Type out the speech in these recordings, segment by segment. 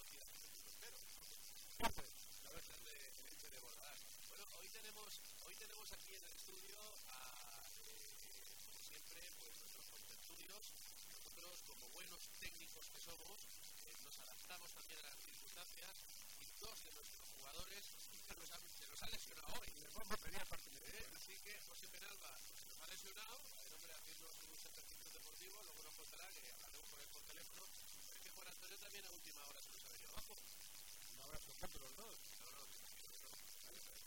conocida pero la verdad de, de bordar. Bueno, hoy tenemos, hoy tenemos aquí en el estudio a, eh, como siempre, pues nuestros contertulios. Nosotros, como buenos técnicos que somos, eh, nos adaptamos también a las circunstancias y dos de nuestros jugadores se nos han, se nos han lesionado hoy. ¿Eh? Así que José Penalba se nos ha lesionado, el hombre haciendo sus ejercicios deportivos, luego nos contará que hablaremos con él por teléfono. Pero que Antonio también a última hora se nos ha venido abajo. Un abrazo los dos. No, no,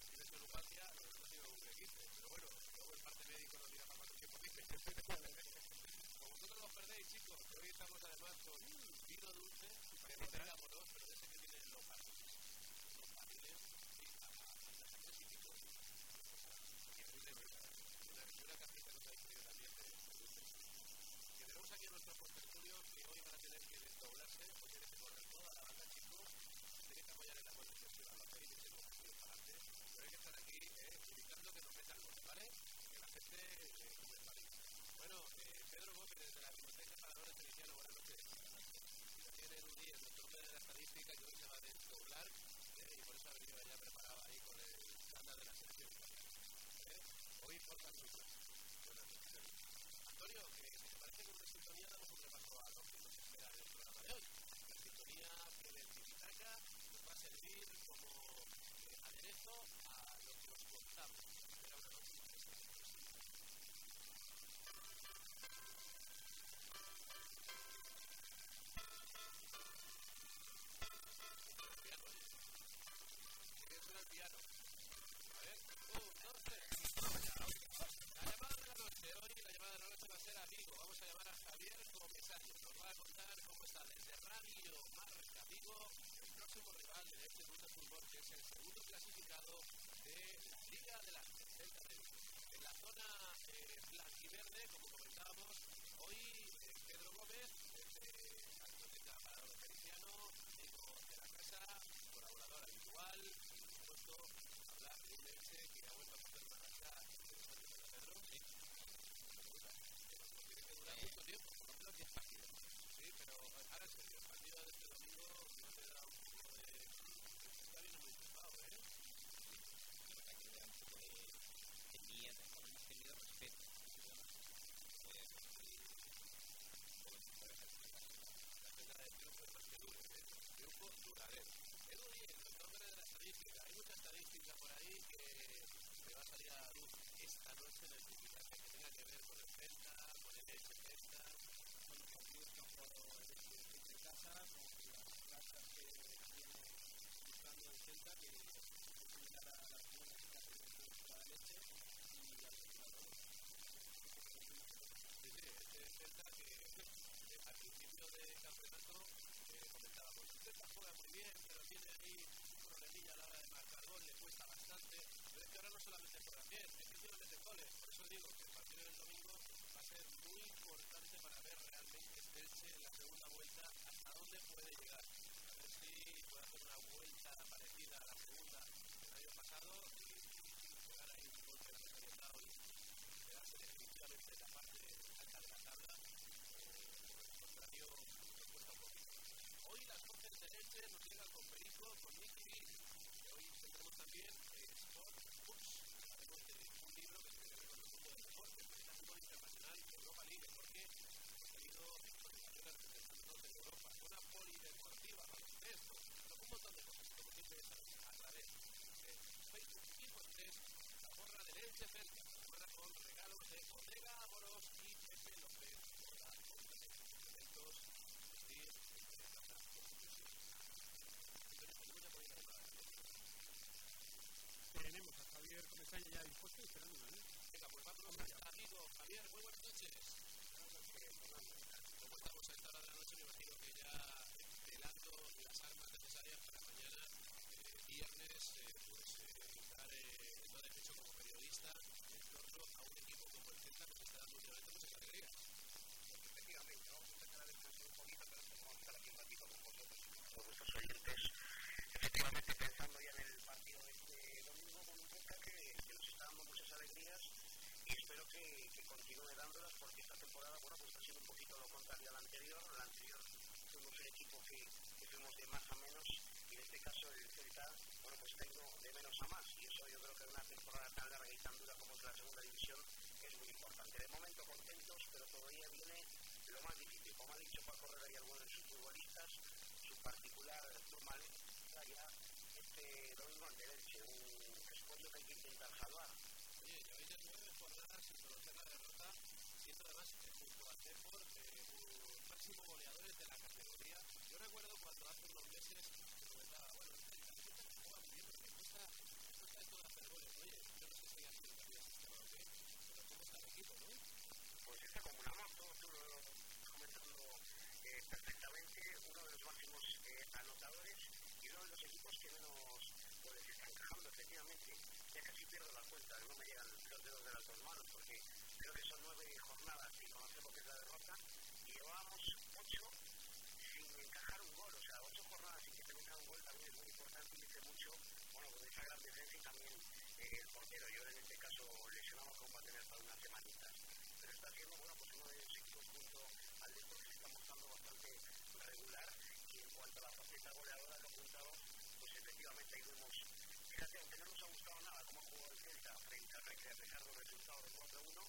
tienes neuropatia, lo hemos tenido un equipo. Pero bueno, luego el parte médico nos dirá para cuánto tiempo dice. Como vosotros los perdéis, chicos, que hoy estamos además con vino dulce, que no tenga amoroso, pero ese que tienen los barriles, los barriles, y a las actas y pico. Una, una cajita nos ha dicho también de dulce. Que tenemos aquí a nuestros contertulios que hoy van a que o tienen que correr toda la banda, chicos, tienen que apoyar en la conversación a los países y los partidos para adelante, pero hay que estar aquí eh, evitando que nos metan goles, ¿vale? Que la gente eh, el país. Bueno, eh, Pedro Gómez, desde la Biblioteca Paradores Feliciano, buenas noches. Y tiene Rudy, el doctor de la estadística, que hoy se va a desdoblar eh, y por eso ha venido ya preparado ahí con el estándar de la selección. ¿Eh? Hoy Buenas noches. Antonio, que te parece que una sintonía damos un repaso a lo que nos espera en el programa de hoy. La sintonía que del Tititaca nos va a servir como aderezo a lo que os contamos. Espera una noche. el piano. A ver, un, dos, tres. La llamada de la noche, hoy la llamada de la noche va a ser a Vigo. Vamos a llamar a Javier Comesario. Nos va a contar cómo está desde Radio Marca Vigo, próximo rival de este de Fútbol, que es el segundo clasificado de la Liga de la Celta de. En la zona eh, blanquiverde, como comentábamos, hoy eh, Pedro Gómez, desde la Biblioteca Parador Feliciano, amigo de la casa, colaborador habitual, supuesto, hablar de un Elche que ha vuelto a hacer una racha interesante para Pedro. Sí. Tiene que durar mucho tiempo, por lo menos 10 partidos. Sí, pero ahora en serio, el partido de este domingo no te da un poco de. Está bien muy ocupado, ¿eh? La verdad que le da un poco de, de miedo, con hemos tenido respeto. Puede conseguir un poco de La pena del triunfo es más que duro, ¿eh? Triunfo duradero. Edu Díez, el nombre de la estadística. Hay mucha estadística por ahí que me va a salir a la luz esta noche en el que tenga que ver con el Celta, y mucho, bueno, con esa gran defensa y también eh, el portero. Yo en este caso lesionado como a tener para unas semanitas. Pero está siendo, bueno, pues uno de los equipos junto al Depor que se está mostrando bastante regular y en cuanto a la faceta goleadora que apuntaba, pues efectivamente ahí vemos Fíjate, aunque no nos ha gustado nada cómo ha jugado el Celta frente al a pesar del resultado de 4-1,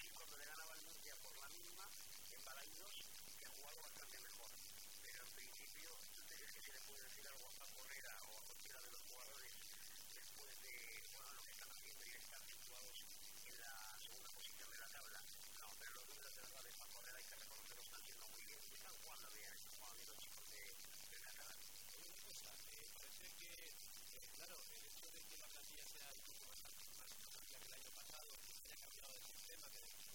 sí cuando le ganaba el Murcia por la mínima, en Balaídos, que ha jugado bastante mejor. Pero en principio, ¿tú te crees que se le algo a o a cualquiera de los jugadores después de bueno, que están situados en la segunda posición de la tabla? No, pero los números de verdad de Paco hay que siendo muy bien. Están jugando bien, de, la que el año pasado, cambiado sistema, dos o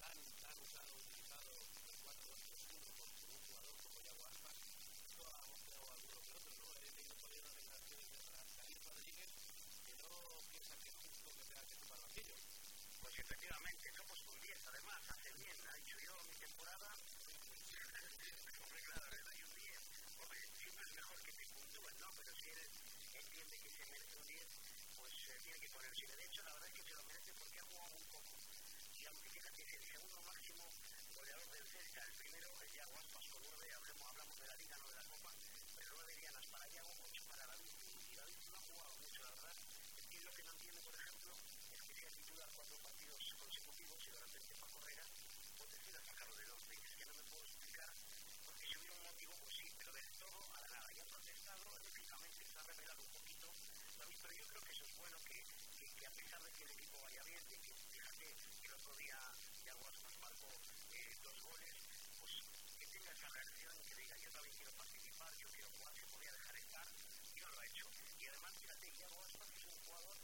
tan, tan usado, utilizado, el 4-2-3-1 con un jugador como Yago Aspas, esto ha mostrado alguno que otro, ¿no? He leído por ahí unas declaraciones de David Rodríguez que no piensan que es justo que tenga que ocupar banquillo. Pues efectivamente, somos con 10, además, hace bien, ha dicho yo mi temporada. Hombre, claro, le un 10. Hombre, siempre es mejor que te puntúen, ¿no? Pero si él entiende que se merece un 10, pues eh, tiene que ponerse. De hecho, la verdad es que se lo merece porque ha jugado muy poco. Y aunque fíjate, es el segundo máximo goleador del Celta, el primero es Yago Aspas con 9, hablamos, hablamos de la Liga, no de la Copa, pero 9 dianas para Yago, 8 para David. Y David no ha jugado mucho, la verdad. Y lo que no entiende, por ejemplo, es titular cuatro partidos consecutivos y de repente Paco Herrera pues decida sacarlo del 11. Y es que no me puedo explicar, porque si hubiera un motivo, pues sí, pero del todo a la nada. Ya ha protestado, lógicamente se ha revelado un poquito, pero yo creo que eso es bueno, que, que, que a pesar de que el equipo vaya bien, de que fíjate el otro día Yago Aspas marcó eh, dos goles, pues que tenga esa reacción que diga yo también quiero participar, yo quiero jugar, podía dejar estar, y no lo ha hecho. Y además, fíjate, Yago Aspas es un jugador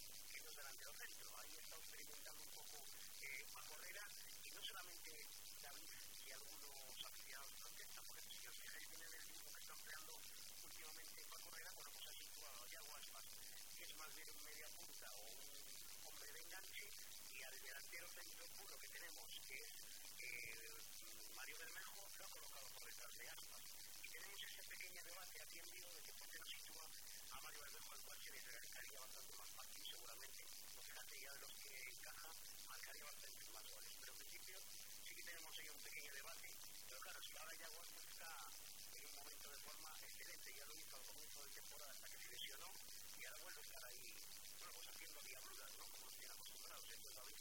es delantero centro, ahí está experimentando un poco eh, Paco Herrera, y no solamente David y algunos aficionados protestan, porque si os fijáis bien en el equipo que está empleando últimamente Paco Herrera, bueno, pues ha situado a Yago Aspas, que es más bien un media punta o un hombre de enganche, y al delantero centro puro que tenemos, que es eh, Mario Bermejo, lo ha colocado por detrás de Aspas. Y tenemos ese pequeño debate aquí en vivo de que por qué no sitúa a Mario Bermejo, al cual se le bastante más fácil seguramente. Ya de los que encaja, marcaría bastante más goles. Pero en principio sí que tenemos ahí un pequeño debate. Pero claro, que ahora ya Aspas está en un momento de forma excelente. Ya lo hizo al comienzo de temporada hasta que se lesionó y ahora vuelve a estar ahí, bueno, pues haciendo diabluras, ¿no? Como nos tienen acostumbrados. Entonces David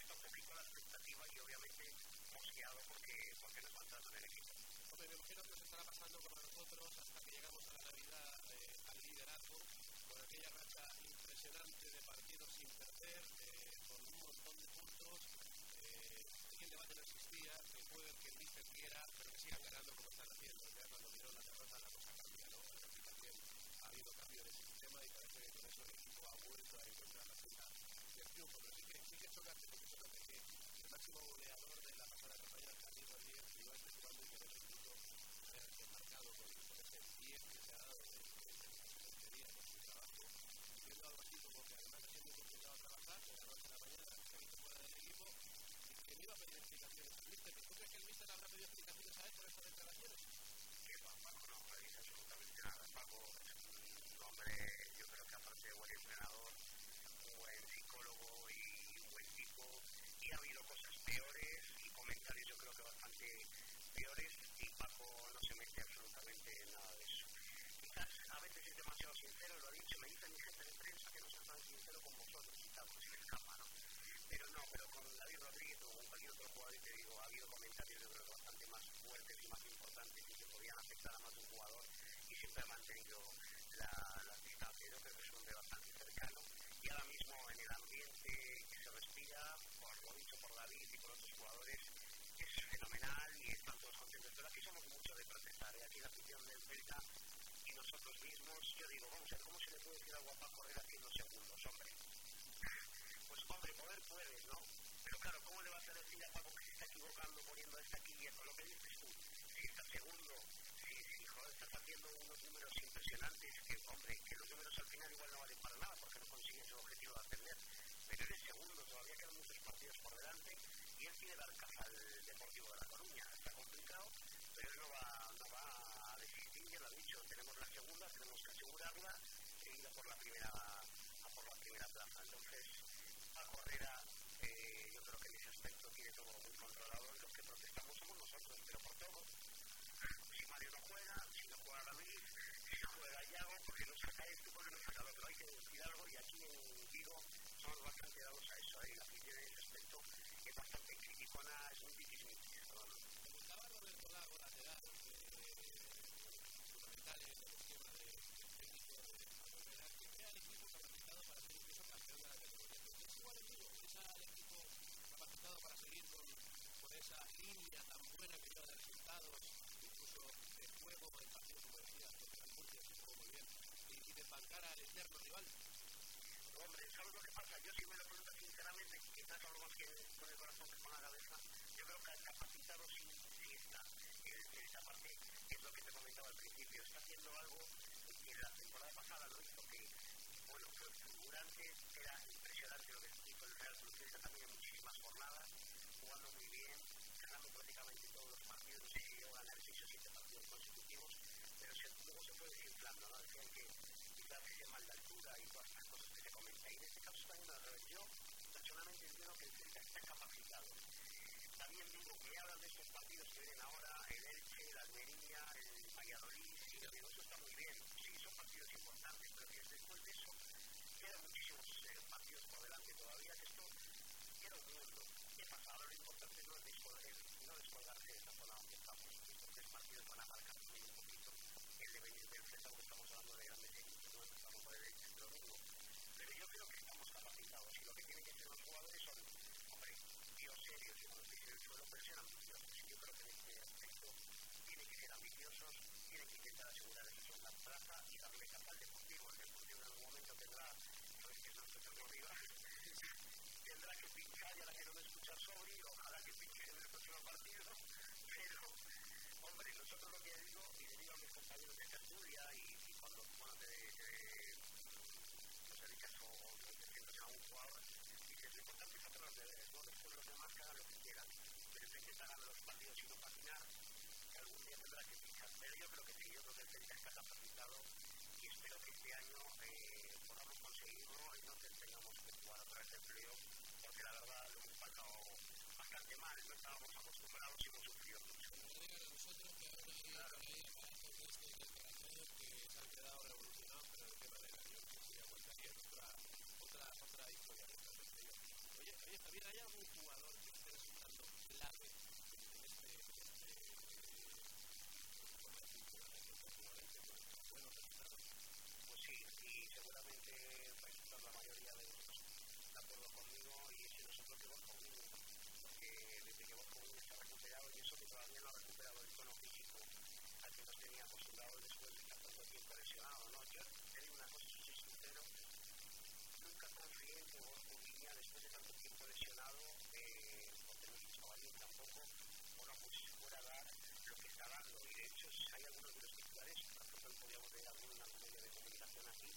está un la expectativa y obviamente mosqueado porque, porque nos falta en el equipo. Hombre, me imagino que os estará pasando como nosotros hasta que llegamos a la Navidad eh, al liderazgo, con aquella racha impresionante de partidos sin perder, eh, con un montón de puntos. Eh, el debate no existía, que jueguen quien dice quiera, pero que sigan ganando como están haciendo. Ya cuando vieron la derrota la cosa cambia, ¿no? Aquí también ha habido cambio de sistema y parece que con eso el equipo ha vuelto a encontrar la senda del triunfo. Pero sí que, sí que chocante, sí que chocante que el máximo goleador de la pasada campaña, Javier Rodríguez, no se pedido explicaciones al ¿Tú crees que el míster habrá pedido explicaciones a él por estas declaraciones? Paco no dice absolutamente nada. Paco es un hombre, yo creo que aparte de buen entrenador, un buen psicólogo y un buen tipo, y ha habido cosas peores y comentarios yo creo que bastante peores, y Paco no se mete absolutamente en nada de eso. Quizás a veces es demasiado sincero, lo ha dicho, me dicen mi gente de prensa que no soy tan sincero con vosotros y tal. Pues, pero con David Rodríguez o con cualquier otro jugador, te digo, ha habido comentarios yo creo bastante más fuertes y más importantes y que podían afectar a más de un jugador y siempre ha mantenido la, la distancia. Yo creo que es un hombre bastante cercano y ahora mismo en el ambiente que se respira, por lo dicho por David y por otros jugadores, es fenomenal y están todos contentos. Pero aquí somos mucho de protestar, ¿eh? aquí la afición del Celta y nosotros mismos, yo digo, vamos a ver cómo se le puede decir algo a Paco Herrera haciendo segundos, hombre. Hombre, poder puedes, ¿no? Pero claro, ¿cómo le vas a decir a Paco que se está equivocando poniendo esta aquí con lo que dices tú? Si está segundo, si, si joder, estás haciendo unos números impresionantes, que hombre, que los números al final igual no valen para nada porque no consigues el objetivo de ascender, pero eres segundo, todavía quedan muchos partidos por delante y él tiene dar caza al Deportivo de La Coruña. Está complicado, pero él no va, va a desistir, ya lo ha dicho, tenemos la segunda, tenemos que asegurarla, seguida por la primera, por la primera plaza. Paco Herrera, eh, yo creo que en ese aspecto tiene todo muy controlado. Los que protestamos somos nosotros, pero por todo. Si Mario no juega, si no juega David, si no juega Yago, porque no saca esto, porque no saca lo otro. Hay que decir algo y aquí en Vigo somos bastante dados a eso. ¿eh? La afición en ese aspecto es bastante criticona, es muy difícil. Comentaba Roberto Lago, lateral, fundamental en el esquema de técnico de Herrera, que crea el equipo capacitado para ser incluso campeón de la categoría. Es igual el Vigo, es al equipo capacitado para seguir con, con esa línea tan buena que lleva de resultados, incluso de juego en partidos como decía, contra el Murcia, que jugó muy bien, y, y de bancar al eterno rival. Hombre, ¿sabes lo que pasa? Yo si me lo pregunto sinceramente, quizás algo más que con el corazón que con la cabeza, yo creo que el capacitado sí, sí está. En esa parte es lo que te comentaba al principio, está haciendo algo que la temporada pasada lo hizo que, bueno, que durante era impresionante lo que hizo el Real Celta también muchísimas jornadas, jugando muy bien, ganando prácticamente todos los partidos, no sé si llegó a ganar 6 o 7 partidos consecutivos, pero se, luego se fue desinflando, ¿no? Decían que quizás ese mal de altura y todas estas cosas que se comentan. Y en este caso también al revés. Yo personalmente entiendo que el Celta está capacitado. También digo que hablan de estos partidos que vienen ahora, el Elche, la Almería, el Valladolid, y digo, eso está muy bien. Sí, son partidos importantes, pero que después de eso quedan muchísimos eh, partidos por delante todavía, que esto queda un mundo. ¿Qué pasa? Ahora lo importante no es no descolgarse de esa zona donde estamos. Estos tres partidos van a marcar también un poquito el devenir del Celta, porque estamos hablando de grandes equipos, no empezamos por el pero mismo. Pero yo creo que estamos capacitados y lo que tienen que hacer los jugadores son, hombre, tíos serios y cuando dicen el suelo, pero ser ambiciosos. Yo creo que en este aspecto tienen que ser ambiciosos, tienen que intentar asegurar esa segunda plaza y darle caza al Deportivo. El Deportivo en algún momento tendrá, sabes que es nuestro rival, que pinchar y a la que no me escucha sobre, ojalá que pinche en el próximo partido, pero, hombre, nosotros lo que digo, y le digo a mis compañeros de tertulia y, y cuando, bueno, te, te nos dedicas o, o te sientas a un jugador, dices, lo importante es hacer los deberes, ¿no? Después los demás que hagan lo que quieran, pero que estar ganar los partidos y no patinar, que algún día tendrá que pinchar. Pero yo creo que sí, yo creo que el Celta está capacitado y espero que este año eh, podamos conseguirlo y no tengamos que jugar otra vez el playoff, porque la verdad lo hemos pasado bastante mal, no estábamos acostumbrados y hemos sufrido mucho. Oye, ¿hay algún jugador que esté resultando clave en este, este forma de funcionar aquí últimamente con buenos resultados? Pues sí, y seguramente vais a estar la mayoría de vosotros de acuerdo conmigo y es que nosotros que Borja Unido, porque que Borja Unido está recuperado y eso que todavía no ha recuperado el tono físico al que nos tenía acostumbrados después de estar tanto tiempo lesionado, ¿no? Yo te digo una cosa, si soy sincero, nunca confié en que Borja Unido después de tanto tiempo lesionado, eh, porque no es chavalín tampoco, bueno, pues fuera a dar lo que está dando y de hecho hay algunos de los titulares, por ejemplo, podríamos ver algún medio de comunicación aquí,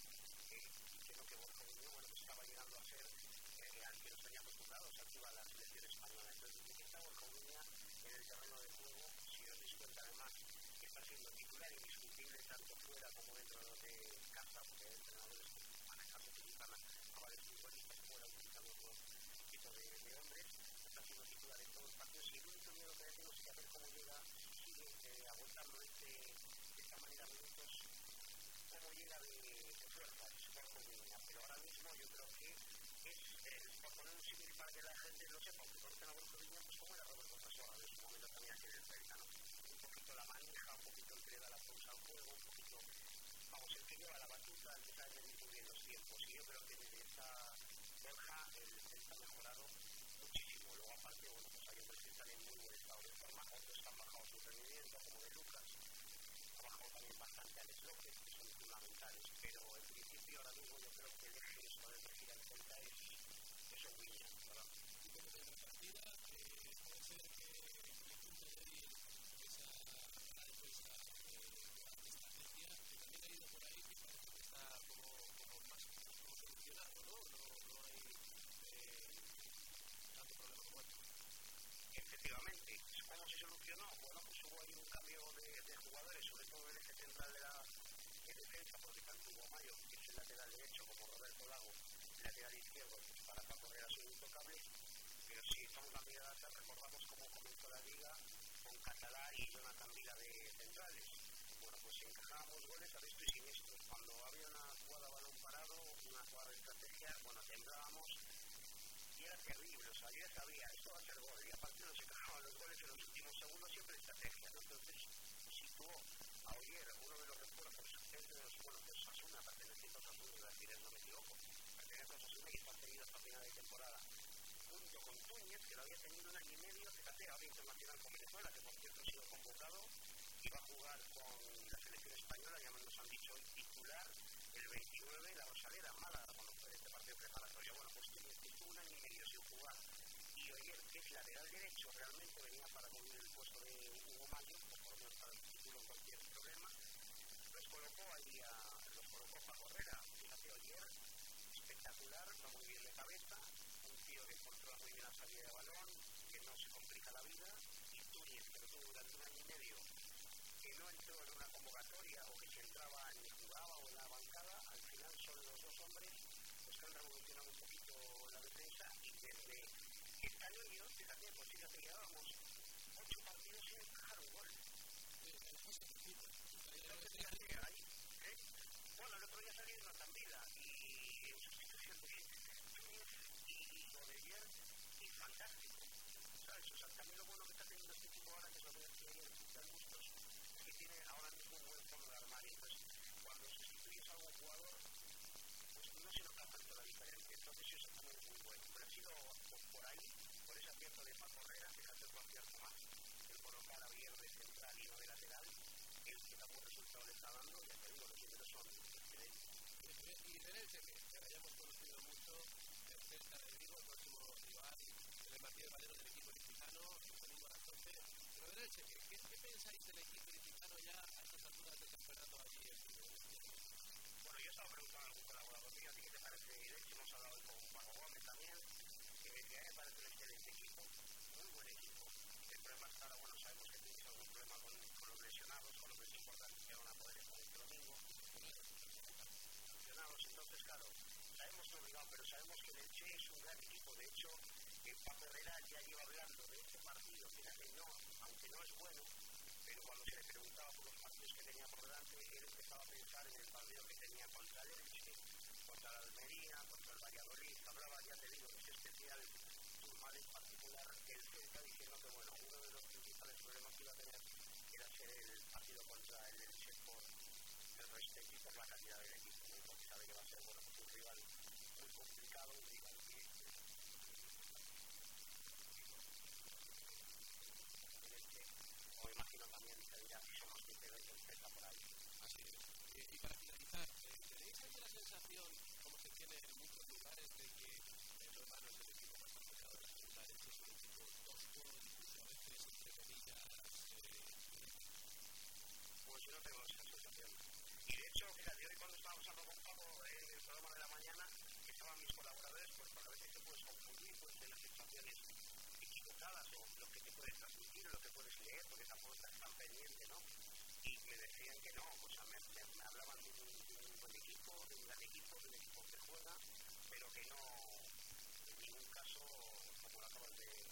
eh, diciendo que Unido, bueno, estaba llegando a ser eh, al que nos tenía acostumbrados, al que iba a la selección española. Entonces, que está Borja Unido en el terreno de juego, si os dais cuenta además que está siendo titular indiscutible tanto fuera como dentro de casa, porque hay entrenadores que manejan su utilizan a varios futbolistas fuera, utilizan otro tipo de, de hombres, está siendo titular en todos los partidos y el único miedo que tenemos que a ver cómo llega, sigue eh, aguantando este, de esta manera minutos, cómo llega de, de Borja Unido. Pero ahora mismo yo creo que es por poner un símil para que la gente lo sepa, porque conocen a Borja Viña, pues como era Roberto Trasorra en su momento también aquí en el Celta, ¿no? Un poquito la manija, un poquito el que da la pausa al juego, un poquito, vamos, el que lleva la batuta, el que muy bien los tiempos. Y yo creo que desde esta Borja el Celta ha mejorado muchísimo. Luego aparte, bueno, pues hay hombres que están en muy buen estado de forma, otros han bajado su rendimiento, como de Lucas. Ha bajado también bastante a López, que son fundamentales, pero en principio ahora mismo yo creo que el eje Celta es que el esa que por que que está sobre en el eje central de la de defensa, porque tanto Hugo Mayo, que es el lateral derecho, como Roberto Lago, lateral izquierdo, para Paco Herrera son intocables, pero si estamos la mirada atrás, recordamos cómo comenzó la liga con Catalá y Jonathan Vila de centrales. Bueno, pues encajábamos goles a esto y siniestro. Cuando había una jugada balón parado, una jugada de estrategia, bueno, temblábamos y era terrible, o sea, yo ya sabía, esto va a ser gol, y aparte nos encajaban los goles en los últimos segundos, siempre estrategia, ¿no? Entonces, situó a Oyer, uno de los refuerzos entre los, bueno, pues Sasuna, perteneciente a Sasuna, iba a decir, no me equivoco, pertenece a Sasuna y está tenido hasta final de temporada, junto con Túñez, que lo había tenido un año y medio, fíjate, ahora internacional con Venezuela, que por cierto ha sido convocado, y va a jugar con la selección española, ya nos han dicho hoy titular, el 29, la Rosalera, Málaga, cuando fue este partido preparatorio. Bueno, pues Túñez que estuvo un año y medio sin jugar, y Oyer, que es lateral derecho, realmente venía para cubrir el puesto de Hugo Mayo, pues por lo menos para el título cualquier problema, los colocó ahí a, los colocó para Correra, fíjate, Oyer, espectacular, va muy bien de cabeza, un tío que controla muy bien la salida de balón, que no se complica la vida, y Túñez, que lo tuvo durante un año y medio, que no entró en una convocatoria o que se entraba ni jugaba o en la bancada, al final son los dos hombres los que han revolucionado un poquito la defensa y desde que están ellos, fíjate, pues fíjate, llevábamos ocho partidos sin encajar un gol. Entonces, fíjate, ahí, ¿eh? Bueno, el otro día salió en la Tambila y en sustitución de Túñez y lo de ayer, y fantástico. ¿Sabes? O sea, también lo bueno que está teniendo este equipo ahora, que es lo que decía ayer, Dan Bustos, es que tiene ahora mismo un buen fondo de armario. Entonces, cuando sustituyes a algún jugador, pues no se nota tanto la diferencia. Entonces, eso también es muy bueno. Pero ha sido por, por ahí, por ese acierto de Paco Herrera, fíjate tu acierto más, el colocar a Villar de central y no de lateral, el que tampoco resultado le está dando, ya te digo, los números son excelentes. Y diferencia que, hayamos conocido mucho el Celta de Vigo, el próximo rival, el Martínez Valero del equipo ilicitano, 12. Pero Berenche, ¿qué, qué, ¿qué pensáis del equipo ilicitano ya a estas alturas del campeonato allí en Bueno, yo estaba preguntando a algún colaborador mío, ¿a ti qué te parece? De hecho hemos hablado hoy con Paco Gómez también, que decía, me parece un excelente equipo, muy buen equipo. El problema es que ahora, bueno, sabemos que tienes algún problema con, con los lesionados, con los que es importante que van a poder estar este domingo. Lesionados, entonces, claro, sabemos que obligado, pero sabemos que el Elche es un gran equipo. De hecho, el Paco Herrera ya lleva hablando de este partido, fíjate, no, aunque no es bueno, pero cuando se le preguntaba por los partidos que tenía por delante, él empezaba a pensar en el partido que tenía contra el Elche, contra la Almería, contra el Valladolid, hablaba, ya te digo, ese especial turmal en particular, el Celta diciendo que, bueno, uno de los principales problemas que iba a tener era ser el partido contra el Elche por el respeto y por la calidad del equipo, porque sabe que va a ser, bueno, un rival muy complicado, un rival también tendría si somos que te empresa por ahí. Así es. Eh, y para finalizar, eh, ¿tenéis ahí la sensación, como se tiene en muchos lugares, de que el hermano es el equipo más complicado de la segunda es un equipo tosco, incluso a veces, entre comillas, eh, Pues yo no tengo esa sensación. Y de hecho, fíjate, hoy cuando estábamos hablando con Paco en el programa de la mañana, estaban mis colaboradores, pues a veces te puedes confundir pues, de las sensaciones equivocadas o lo que te puedes transmitir, lo que puedes leer, porque tampoco estás tan pendiente, ¿no? Y me decían que no, o sea, me, me, me hablaban de un, de un, buen equipo, de un gran equipo, de un equipo que juega, pero que no, en ningún caso, como lo acabas de,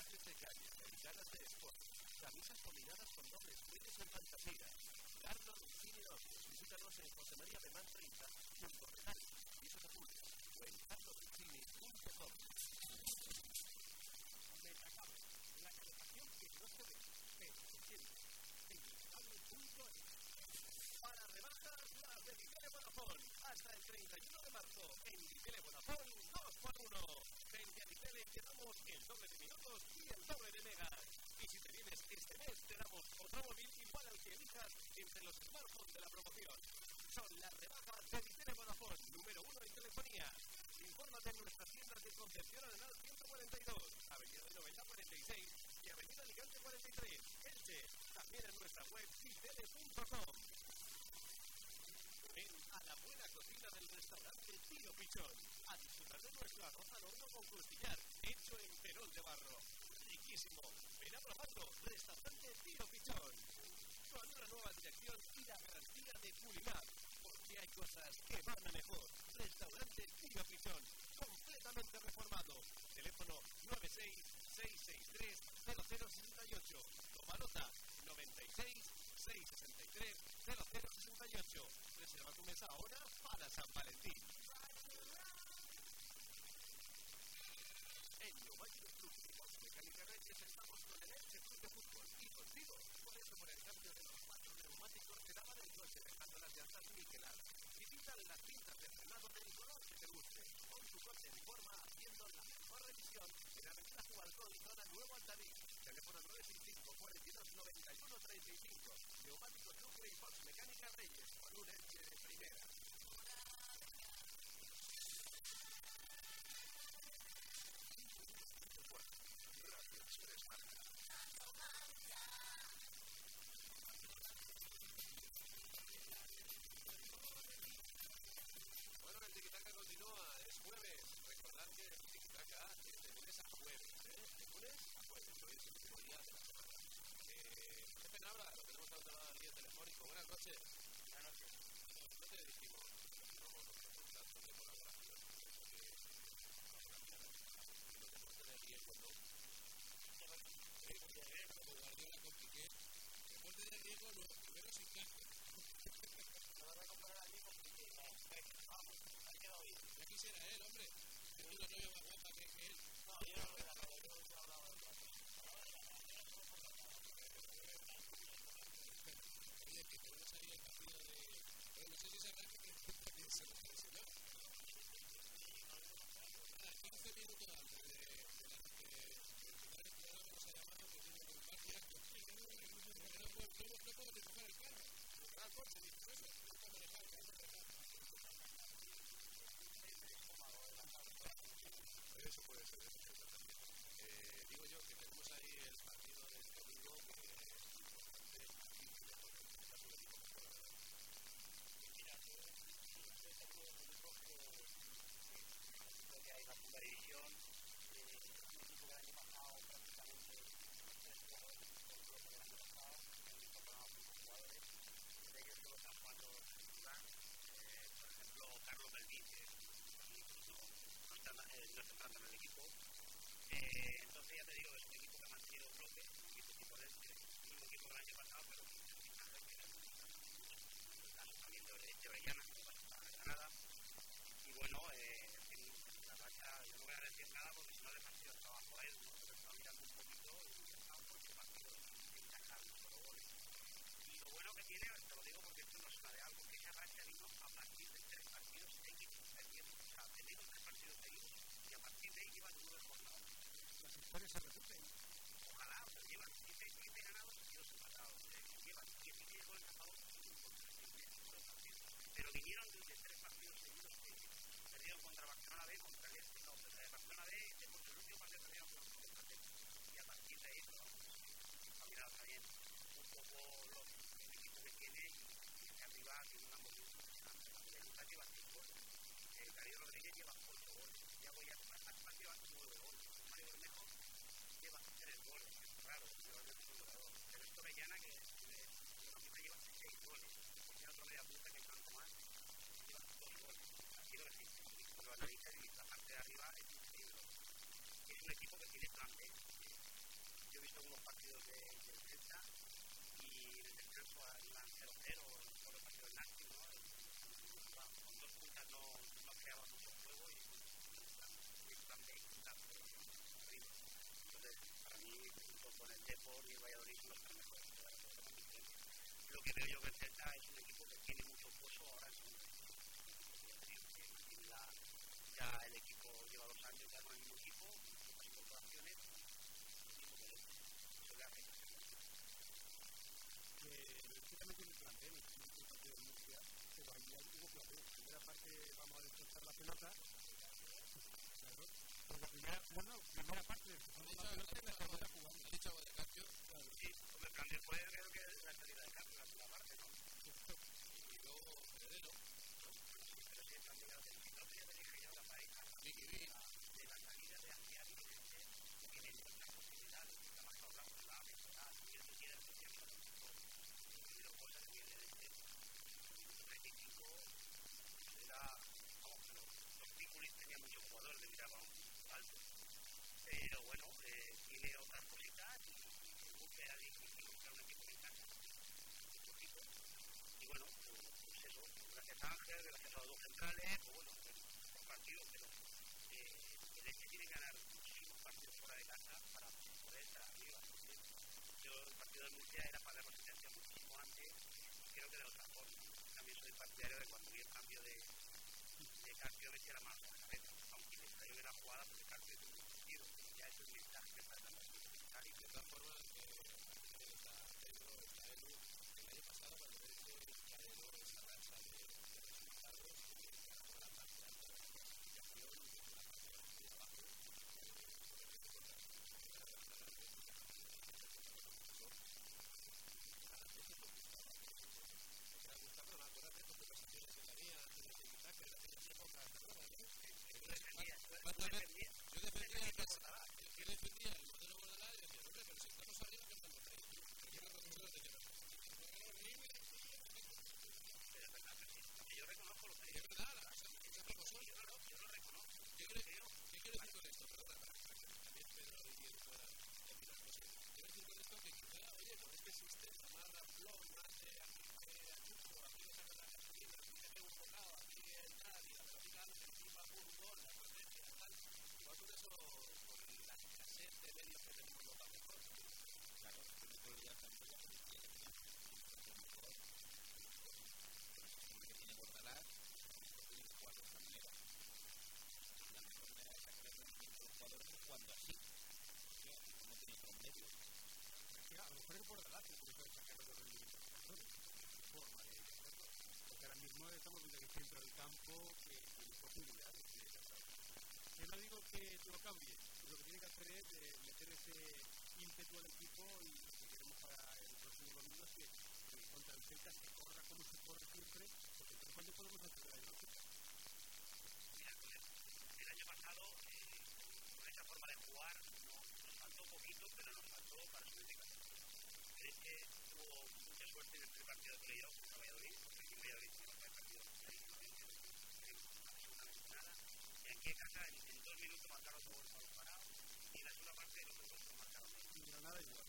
trajes de calle, americanas de sport, camisas combinadas con dobles en fantasía. Smartphones de la promoción. Son las rebajas de Vitele Vodafone, número uno en telefonía. Infórmate en nuestras tiendas de Concepción Arenal 142, Avenida de 90 46 y Avenida Alicante 43, Elche. También en nuestra web vitele.com. Ven a la buena cocina del restaurante Tío Pichón a disfrutar de nuestro arroz al horno con costillar hecho en perón de barro. Riquísimo. Ven a probarlo. Restaurante Tío Pichón. Con una nueva dirección y la garantía de Culinar. Porque hay cosas que van a mejor. Restaurante Tío Pichón. Completamente reformado. Teléfono 96-663-0068. Toma nota. 96-663-0068. Reserva tu mesa ahora para San Valentín. En Neumáticos Club Mecánica Reyes estamos con el Elche Club de Fútbol y contigo. Por eso por el cambio de los cuatro neumáticos te daban el coche dejando las llantas niqueladas. Visita las cintas de frenado del color que te guste. Pon tu coche en forma haciendo la mejor revisión en Avenida Jubalcón y zona Nuevo Altarí. Teléfono 965 42 91 35. Neumáticos Club y Box Mecánica Reyes con un Elche de primera. Día telefónico. Buenas noches. Buenas noches. No te dijimos, continuamos nuestros contactos de colaboración. porque Los deportes de riesgo, ¿no? Eh, como Guardiola con Piqué. Deporte de riesgo no, primero sin casco. Ya quisiera él, hombre. Tiene una novia más guapa que, que él. Oye, que te vuelves ahí en que tenemos ahí el partido de este domingo que hay la segunda división, un equipo que el año pasado prácticamente tres jugadores del año pasado, han incorporado cinco jugadores, de ellos solo están jugando titular, por ejemplo Carlos Belvín, que es el equipo no está en el equipo, eh, entonces ya te digo, es un equipo que ha mantenido un un equipo campo que tiene de. Yo no digo que lo cambies, lo que tiene que hacer es eh, meter ese ímpetu al equipo y lo que queremos para el próximo domingo es que contra el Celta se corra como se corre siempre, porque podemos hacer pues, el año pasado, eh, esa forma de jugar, nos, faltó poquito, pero nos faltó para que tuvo suerte en el partido? que Casa en, dos minutos marcaron su gol para y en la segunda parte de los nosotros marcaron. Y Granada igual.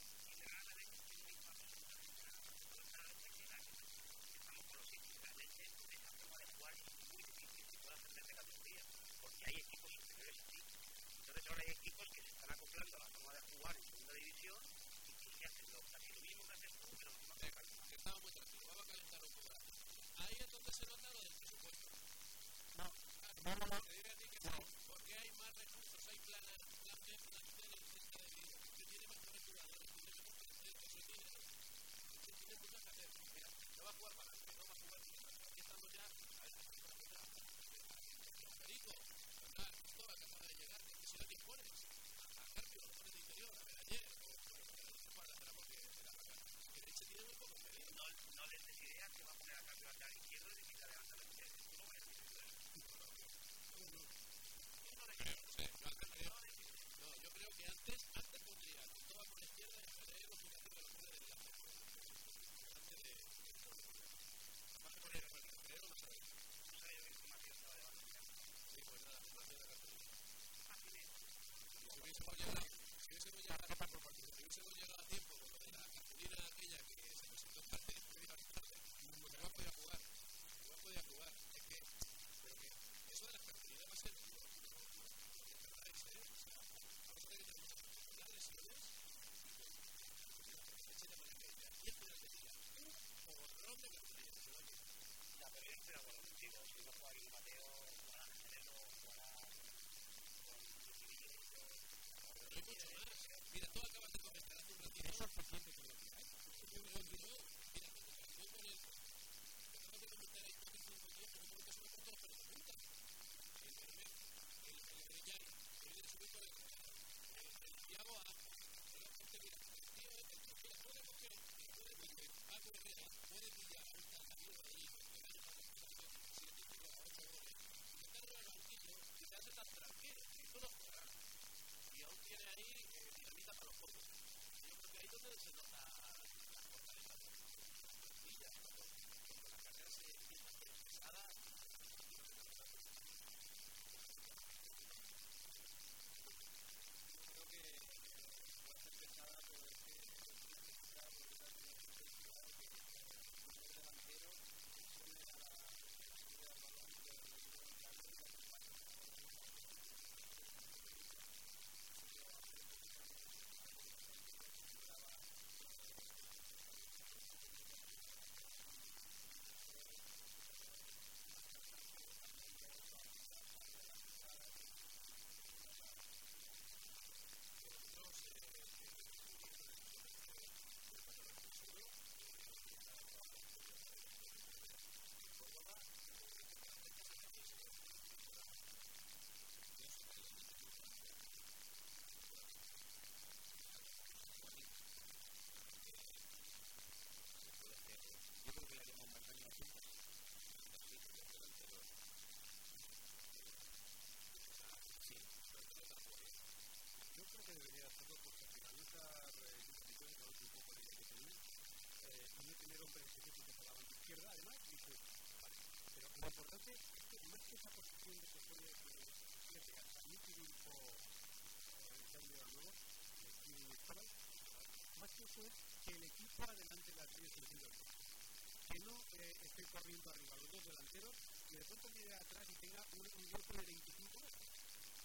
corriendo arriba, los dos delanteros, y de pronto mire atrás y tenga un, un golpe de este. 25 metros.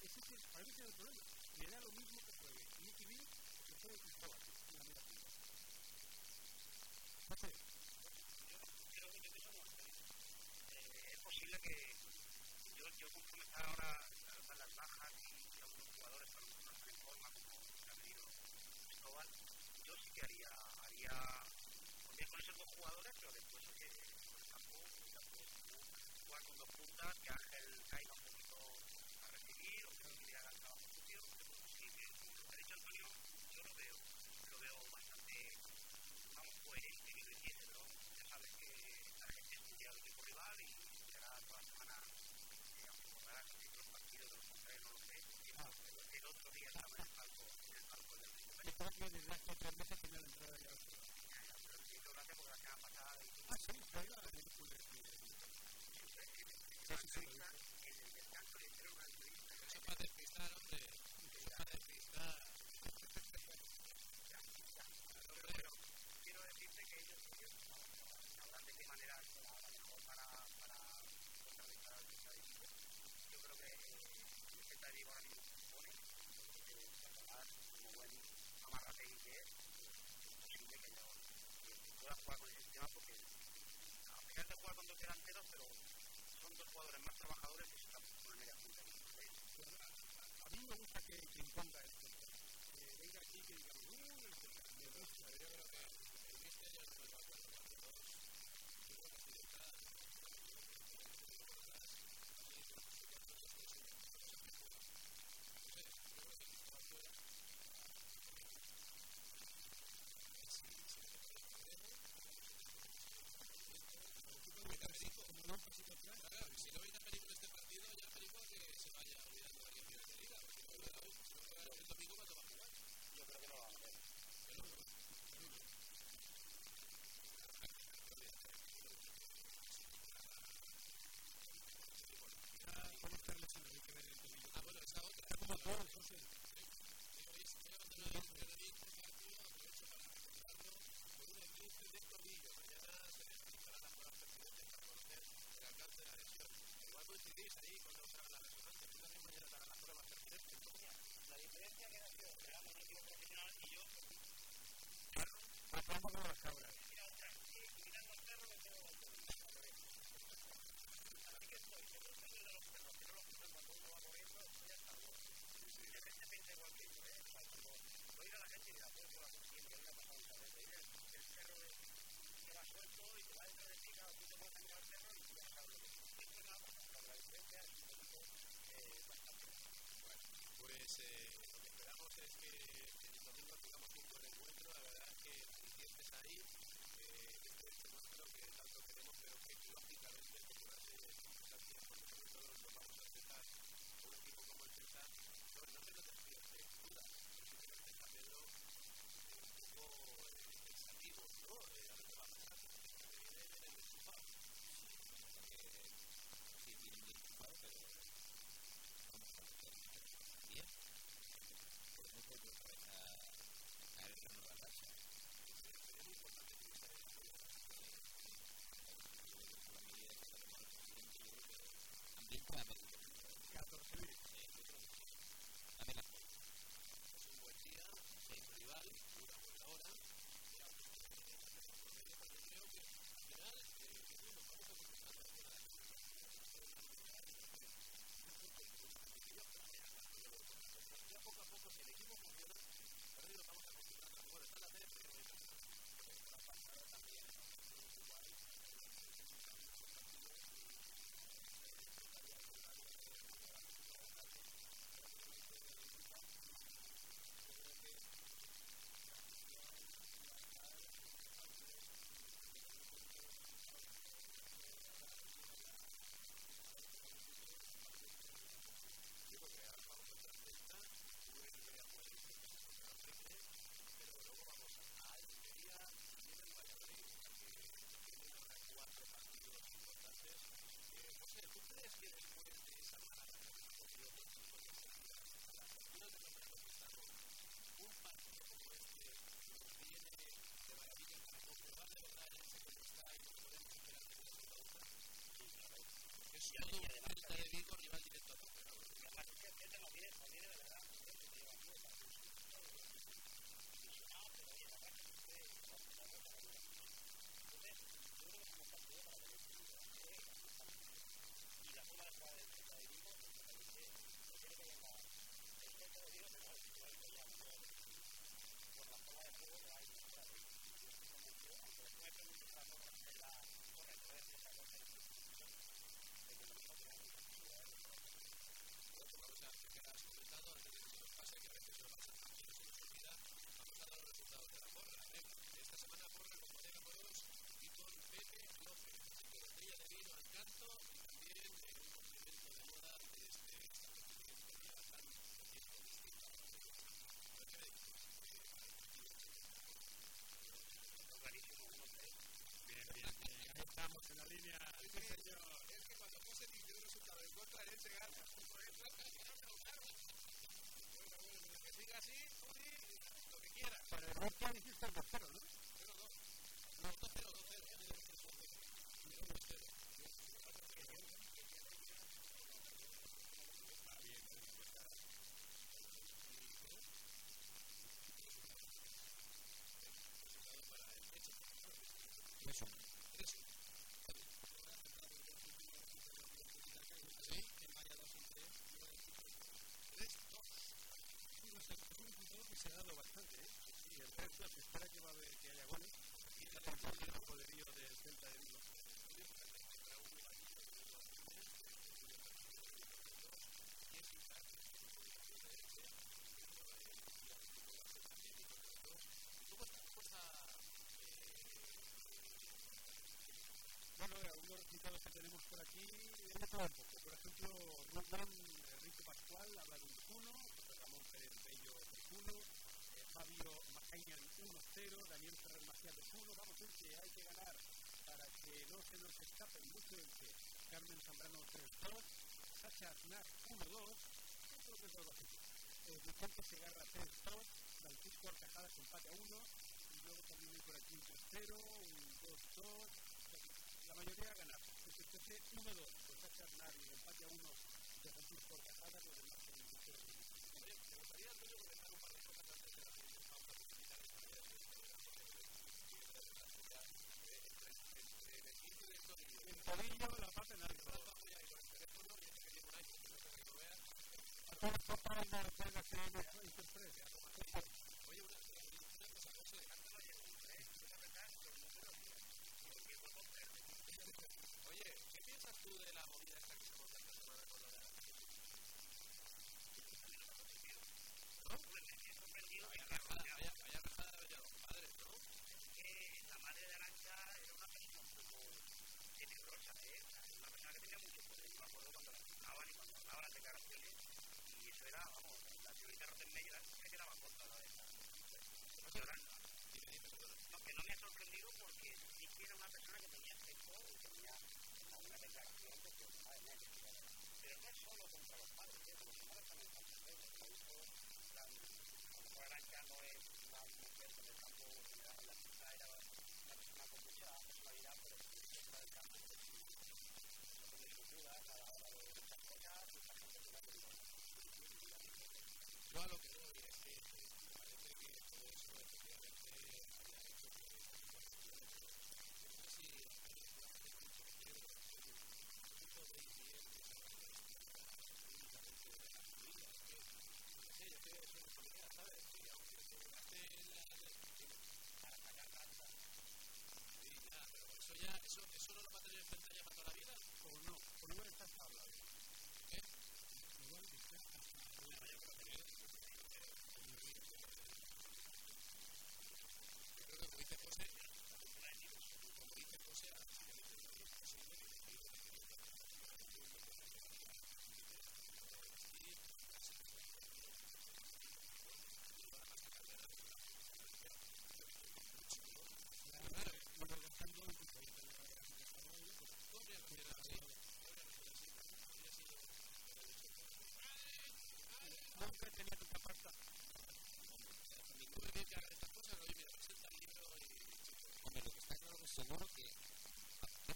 Ese es, parece ser el problema. Le da lo mismo que juegue Nicky Bill que juegue Cristóbal en la media punta. José. Yo creo que te como eh, Es posible que yo, yo conforme está ahora las bajas y algunos jugadores para no están en forma como se ha venido Cristóbal, yo sí que haría, haría jugar con dos puntas, que Ángel caiga un poquito a recibir o que no quiera dar trabajo sucio. Sí, como ha dicho Antonio, yo lo veo, lo veo bastante, vamos, pues, coherente que lo entiende, pero ya sabes que la gente estudia el equipo rival y será toda la semana, eh, aunque correrá casi los partidos de los contrarios, no lo sé. Ah. El otro día estaba en el palco, en el palco del Estaba aquí desde hace tres meses que no le entraba ya. Pero sí, gracias porque la semana pasada. Ah, sí, pero yo la de en el descanso una entrevista. Para quiero decirte que ellos, eh, de qué manera la mejor para, para. Yo creo que el ahora mismo se que es, que pueda jugar con el sistema porque a pesar de jugar con dos delanteros, pero más trabajadores y se está por el medio A mí me gusta que, que imponga esto. Que venga aquí que diga, uy, me gusta, debería haber tienes ahí cuando usas la resonancia, tú también. La diferencia que ha sido crear un equipo profesional y yo, Carlos, pasó un las cabras. Eh, es que el domingo tengamos un buen encuentro, la verdad es que la está ahí, eh, este es el que tanto queremos, pero que lógicamente así, sí, lo que quieras. Pero el rock dijiste el tercero, ¿no? 1, eh, Fabio Macañan 1-0, Daniel Ferrer Maciales 1. Vamos, Elche, hay que ganar para que no se nos escape mucho Elche. Carmen Zambrano 3-2, Sacha Aznar 1-2, eso es lo que eh, Vicente Segarra 3-2, Francisco Arcajadas empate a 1, y luego también hay por aquí un 3-0, un 2-2, la mayoría ha ganado. Entonces, 1-2, con Sacha Aznar y el empate a 1 de Francisco Arcajadas, los demás la pasa en. Oye, una cosa, Oye, ¿qué piensas tú de la movida? era, vamos, la señorita Rottenmeier se quedaba corta la de esta. Que no me ha sorprendido porque sí que era una persona que tenía acceso y tenía alguna declaración de que que Pero no solo contra los padres, ¿eh? los padres también están contentos, Arancha no es una mujer el campo general, la chica era una persona con mucha personalidad, pero es una del campo que tiene dudas a la hora de muchas cosas gente que yo lo que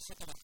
Gracias.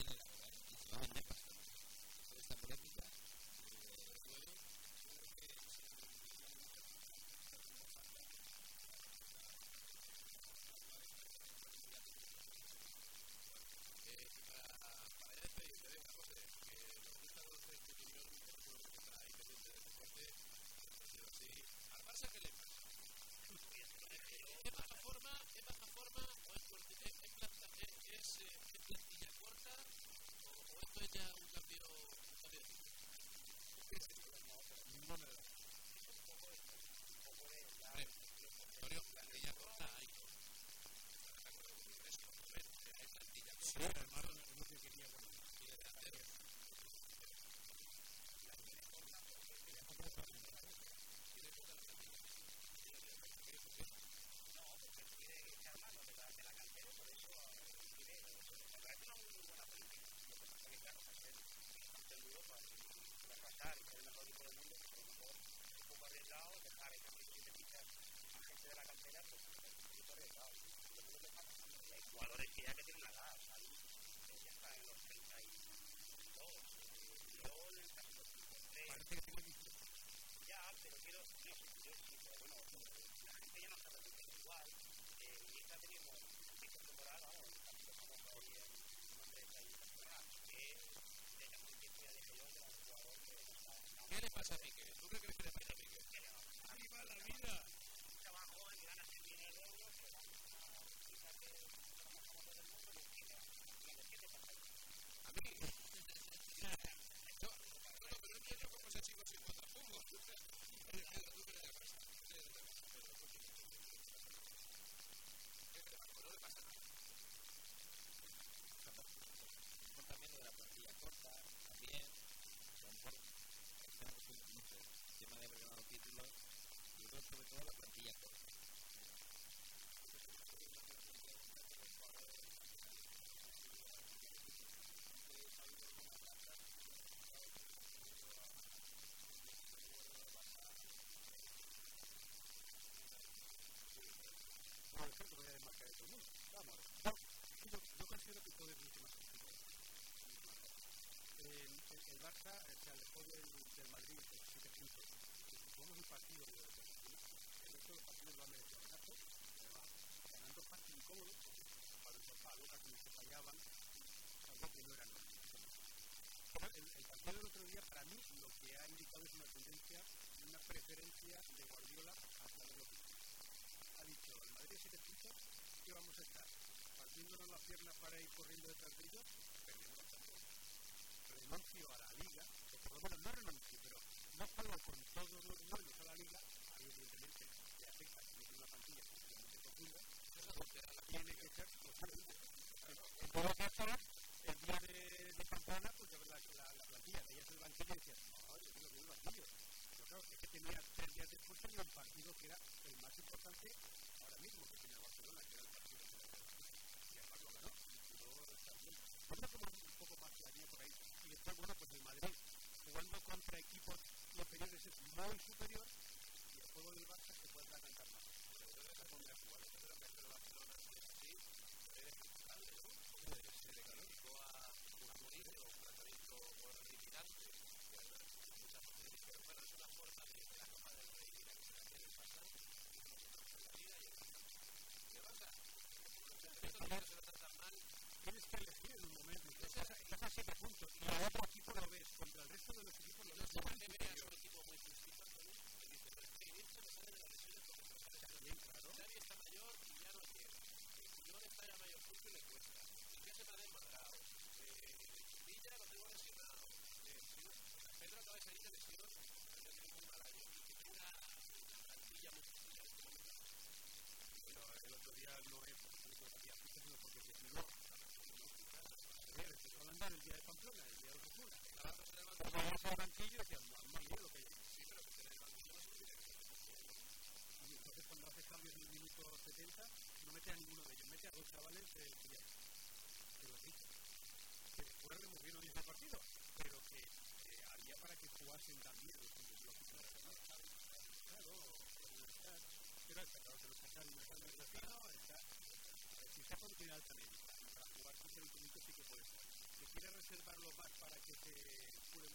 Todo la plantilla corta. No, es que no voy a desmarcar de todo el mundo. Vamos, yo, yo, yo considero que todo es mucho más sencillo. Eh, el, el Barça se alejó del, del Madrid por 7 puntos. Si jugamos un partido de el resto de los además, ganando cómodo, para a quienes se fallaban, algo que no los Pero el, el partido del otro día, para mí, lo que ha indicado es una tendencia, una preferencia de Guardiola hacia el bloque ha dicho el Madrid siete puntos, ¿qué vamos a estar? ¿Partiéndonos las piernas para ir corriendo detrás de ellos? Los puntos. Renuncio a la liga, o por lo menos no renuncio, pero no juego con todos los buenos a la liga, tiene que ser. En todo caso, el día de, de Pamplona, pues ya ves la, la, la plantilla, veías el banquillo y decías, no, yo digo, el banquillo. Pero claro, es que tenía tres días después tenía un partido que era el más importante ahora mismo que tenía Barcelona, que era el partido de la y además lo ganó, y luego. Yo creo que un poco más la línea por ahí. Y después, bueno, pues el Madrid jugando contra equipos inferiores es muy superior y el juego del Barça se puede adelantar más. Pero yo creo que pondrá a jugar, yo creo que el Barcelona es así, es responsable, ¿no? Se le calificó a Mourinho un tratamiento horripilante. Y además, muchas veces dijeron, bueno, es una forma de que la Copa del Rey y la que les pasa, y nosotros en la Liga y el Barça. ¿Qué pasa? No lo mal. Tienes que elegir en un momento. Estás, estás a 7 puntos y otro equipo lo ves. Contra el resto de los equipos lo No ves. por qué veas un equipo muy justito, Antonio, que dice, pero es que Iniesta no sale de las lesiones porque no sale de También, claro. Xavi está mayor y ya no. Eh, Puyol está ya mayor justo y le cuesta. Se desmadrado. Eh, Villa lo tengo lesionado. Eh, no, Pedro acaba de salir de lesión, pero tiene muy mal año. Y que tenga una plantilla muy sencilla el otro día no es porque se le hacía ficha, sino porque se tiró. Hablando del día de Pamplona, el día de levanta Como vamos al banquillo decían, mamá mía lo que hay. el no entonces cuando hace cambios en el minuto 70, no mete a ninguno de ellos, mete a dos chavales del que que lo dicho. Que después removieron ese partido, pero que eh, había para que jugasen también los. ¿no? Claro. Pero está claro que los que están en el desgraciado, está. Si está final también, para jugar 15 minutos sí que puede estar. Si quiere reservarlo más para que se cure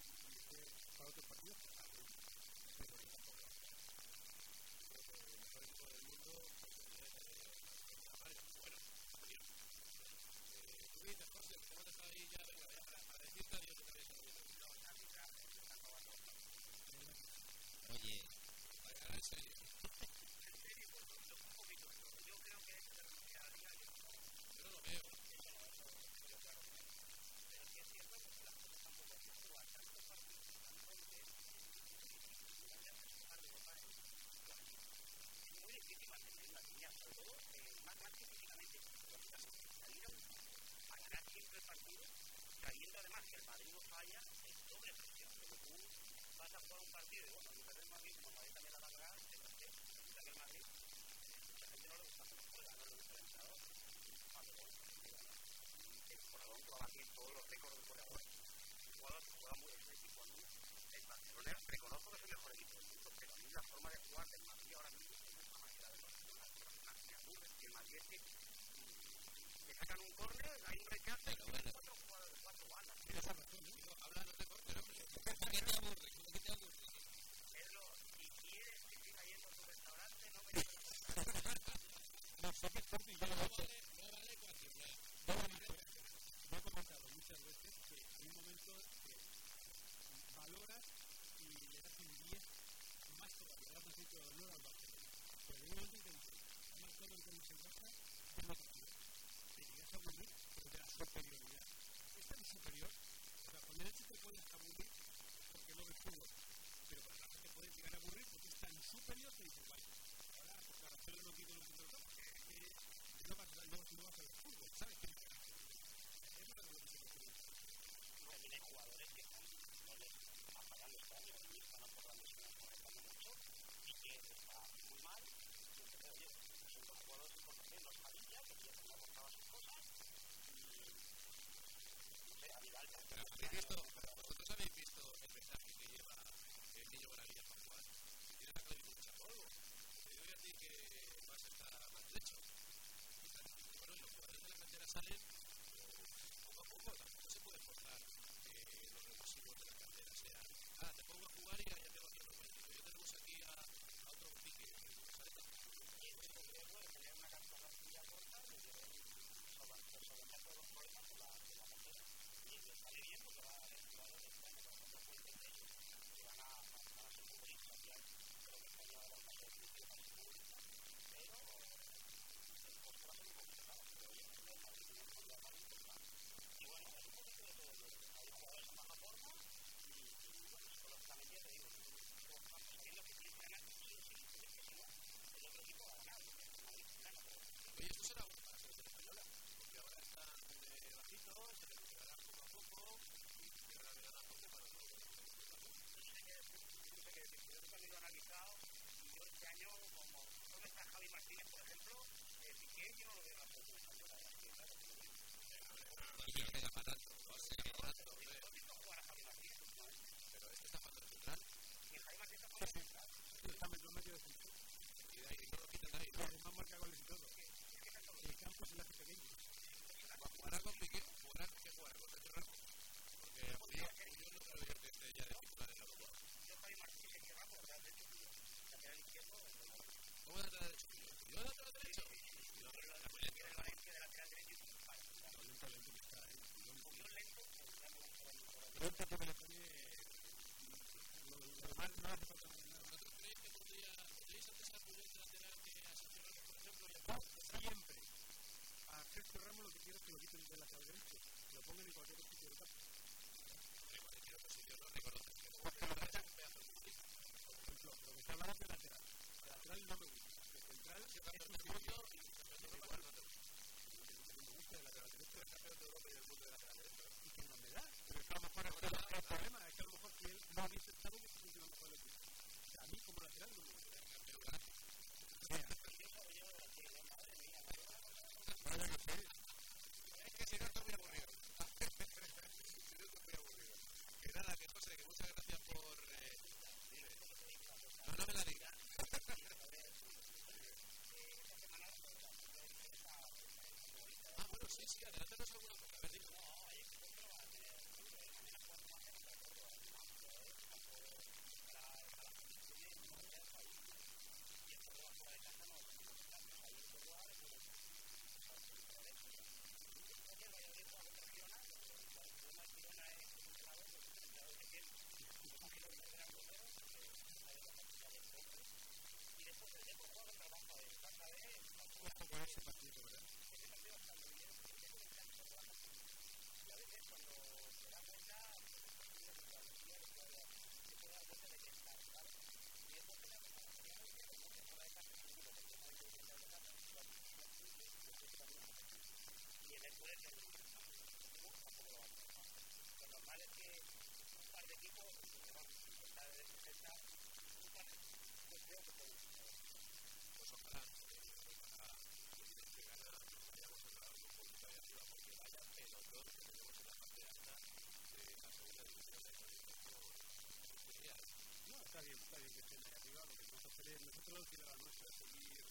que. Lo que nosotros quiero la nuestra seguir eh,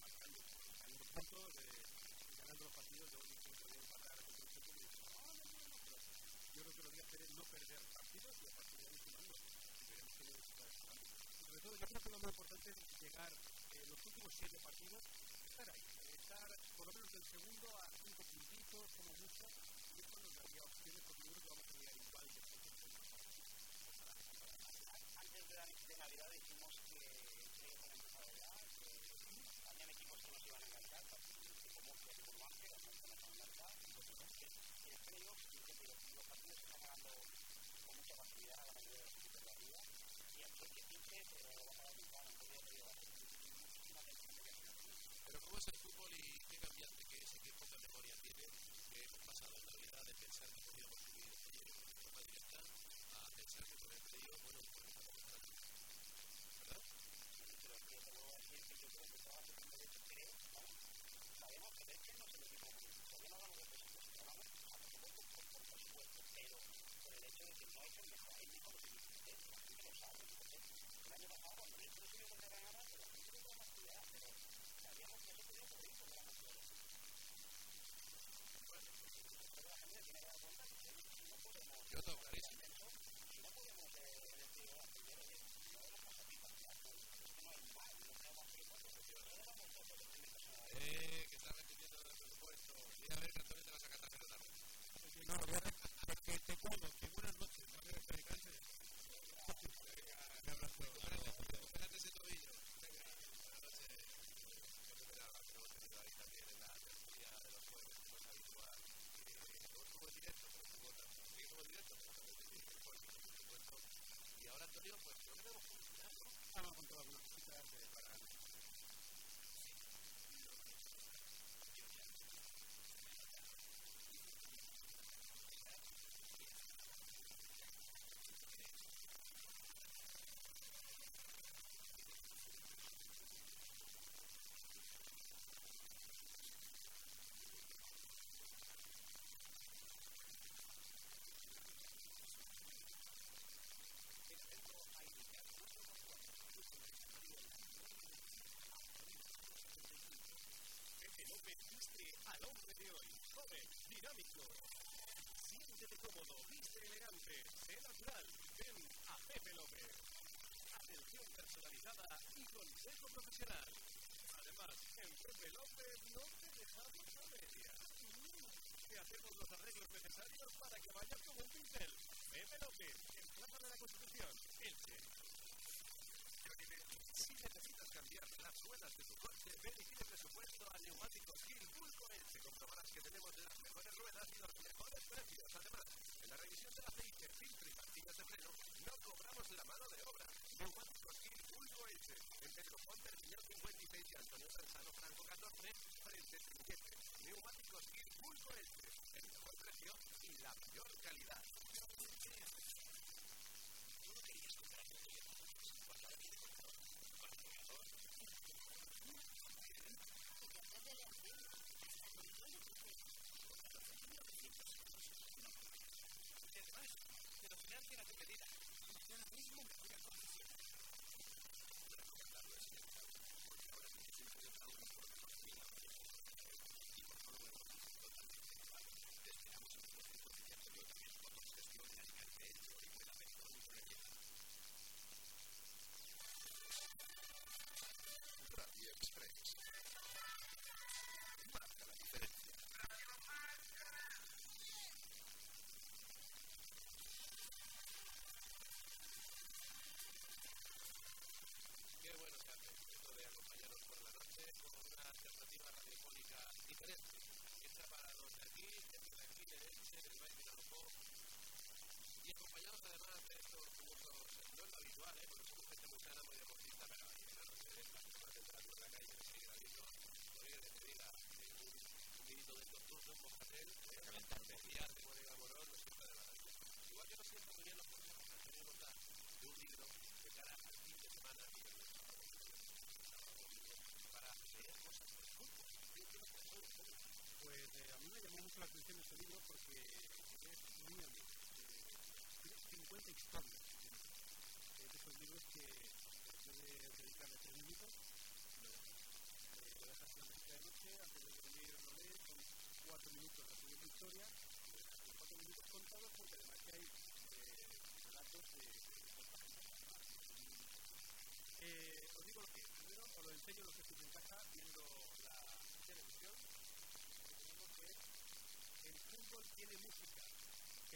marcando. por puntos, eh, ganando los partidos, luego dicen que podían empatar contra el y no, no, no, no, pero yo creo que lo que hacer es no perder partidos y a partir de ahí sumando. Veremos qué nos está. Sobre todo, yo creo que lo más importante es llegar eh, los últimos siete partidos, estar ahí, estar por lo menos del segundo a cinco puntitos, como mucho, y esto nos daría opciones porque yo creo que vamos a llegar igual segundo Antes de, de Navidad dijimos que que con empezado ya, que habían equipos que nos iban a enganchar, tipo Murcia y Burbank, que nos van a enganchar, que el playoff y que los partidos se están ganando con mucha facilidad a la mayoría de los de arriba, y aquí que pinche, pero va a dar un plan, entonces yo digo, muchísima tensión de que se Pero ¿cómo es el fútbol y qué cambiante que es y qué poca memoria tiene que hemos pasado en Navidad de pensar que podíamos subir ayer en forma directa a pensar que con el pedido, bueno, pues estamos aquí. ¿Verdad? pero te a decir que yo creo que todas las veces creo, ¿no? Sabemos que Leche no es el equipo que todavía no hablamos de presupuesto, hablamos a presupuesto por, por presupuesto, pero es eh, decir, "Oye, primero, oye, no debemos pasar pipas, es que no no Antonio te vas a catar pero. No, que te cuelgo, que buenas noches, no me descanses. Un abrazo. Espérate ese tobillo. Venga, buenas noches. Qué primera que hemos tenido ahí también en la tertulia de los jueves, como es habitual. Eh, no estuvo en directo, pero estuvo también. Sí, estuvo en directo, pero también estuvo por por supuesto. Y ahora, Antonio, pues creo que tenemos publicidad, ¿no? Vamos con todas las cositas de para Pepe López viste al hombre de hoy, joven, dinámico. Siéntete cómodo, viste elegante, sé natural. Ven a Pepe López. Personalizada y consejo profesional. Además, en Pepe López no te dejamos a medias. Te hacemos los arreglos necesarios para que vayas como un pincel. Pepe López, en Plaza de la Constitución, Elche. Si necesitas cambiar las ruedas de tu coche, ven y pide presupuesto a Neumáticos Gil Bulco Elche. Comprobarás que tenemos las mejores ruedas y los mejores precios. Además, en la revisión del aceite, filtro y pastillas de freno, no cobramos la mano de obra. Ponte, Piñón 56 y Antonio Sanzano Franco 14, frente a Trinquete. Neumáticos Gil Bulco Elche. El mejor precio y la mayor calidad.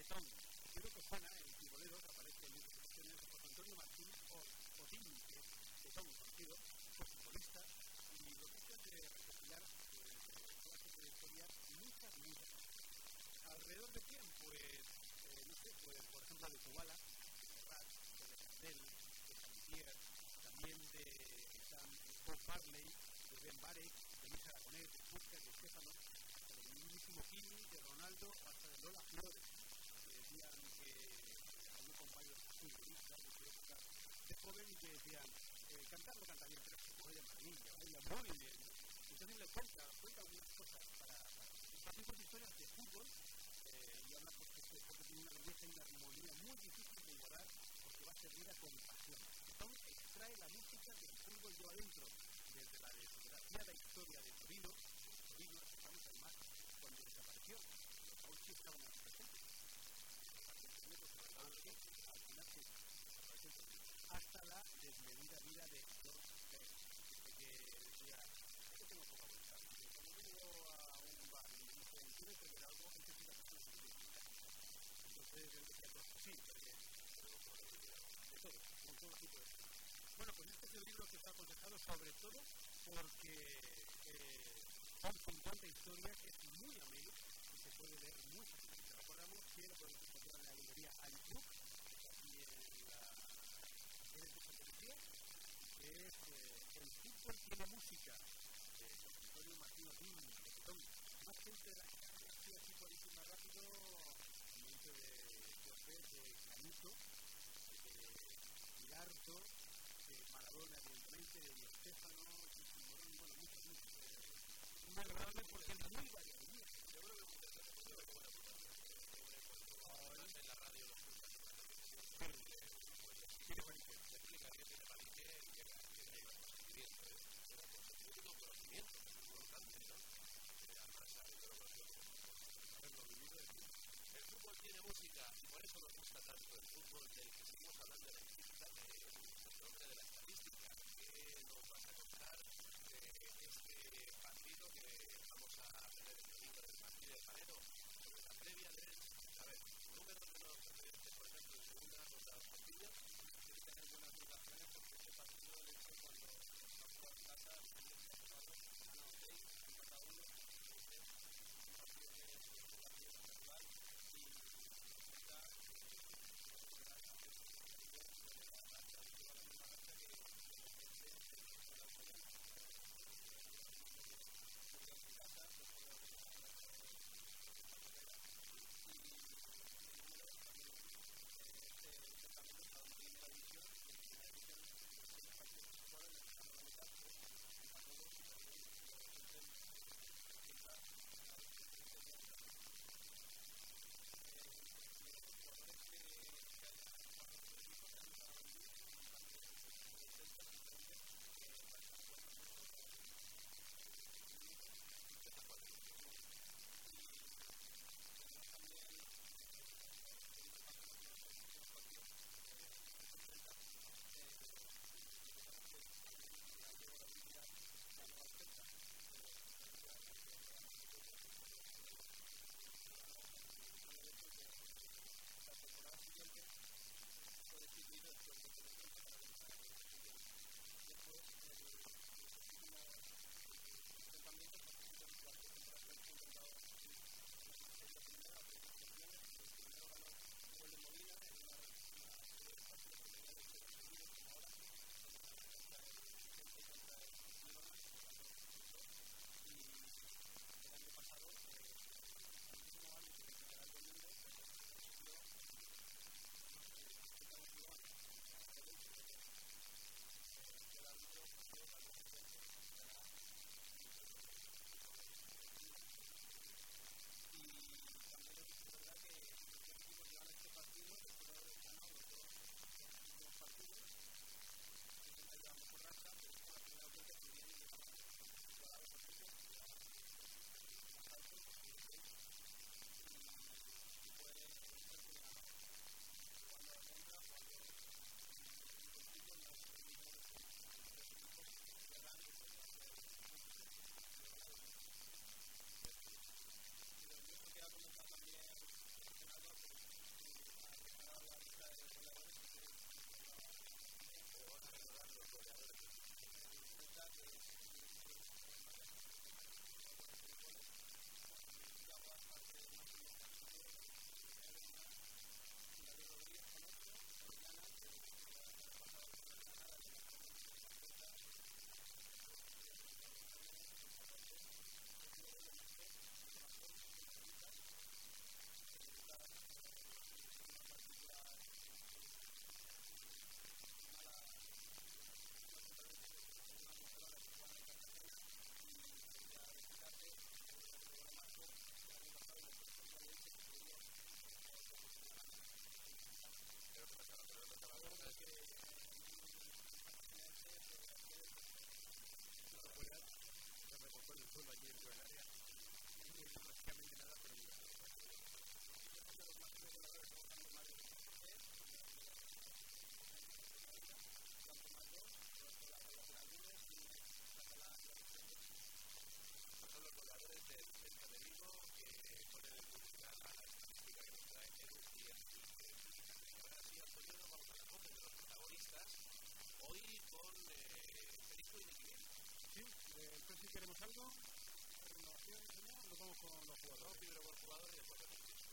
Que son, creo que suena en Tiboleros, aparece en muchas ocasiones José Antonio Martín o Otín, que, que son conocidos, fue futbolista, y lo que es de recopilar pues, toda su trayectoria muchas, muchas. ¿Alrededor de quién? Pues, eh, no sé, pues, por ejemplo, de Kubala, de Serrat, de Cardel, de Saint también de Sam Bob Marley, de Ben Barek, de Luis Aragonés, de Puskas, de Estefano, del mismísimo Kimi, de Ronaldo, hasta de Lola Flores, joven y que decían, eh, cantar no canta bien, pero de maravilla, baila muy bien. Entonces le cuenta, cuenta algunas cosas para, para hacen historias de fútbol eh, y además porque, porque tiene una belleza y una armonía muy difícil de igualar porque va servida con pasión. Entonces extrae la música que el fútbol lleva dentro, desde la desgraciada historia de Torino, Torino, estamos además cuando desapareció, los Gauchi estaban en presentes, hasta la desmedida vida de George Bell, que decía, yo tengo poca voluntad, cuando vengo a un bar y dicen, ¿quieres beber algo? Entonces la persona se Entonces él decía, pues sí, porque de todo, con todo tipo de cosas. Bueno, pues este es el libro que está aconsejado sobre todo porque eh, son 50 historias, es muy ameno y se puede leer muy fácilmente. Recordamos que lo podemos encontrar en la librería iBook, que es eh, El fútbol tiene música, de José Antonio Martínez Dín, de. Más gente de la calle, así, por más rápido, en mente de José, de Canuto, de Pilarto, de Maradona, evidentemente, de Di Stefano, de Morón, bueno, muchos, muchos. Es muy agradable porque es muy variado. Yo creo que es una buena cuando en la radio de bien. El fútbol tiene música y por eso nos gusta tanto el fútbol del que seguimos hablando de la estadística, de nuestro hombre de la estadística, que nos vas a contar de este partido que vamos a tener el domingo del partido de Panero, sobre la previa de, a ver, números de los precedentes, por ejemplo, en segunda los partidos, tiene que tener buenas sensaciones porque este partido, de hecho, cuando nos jugó en casa,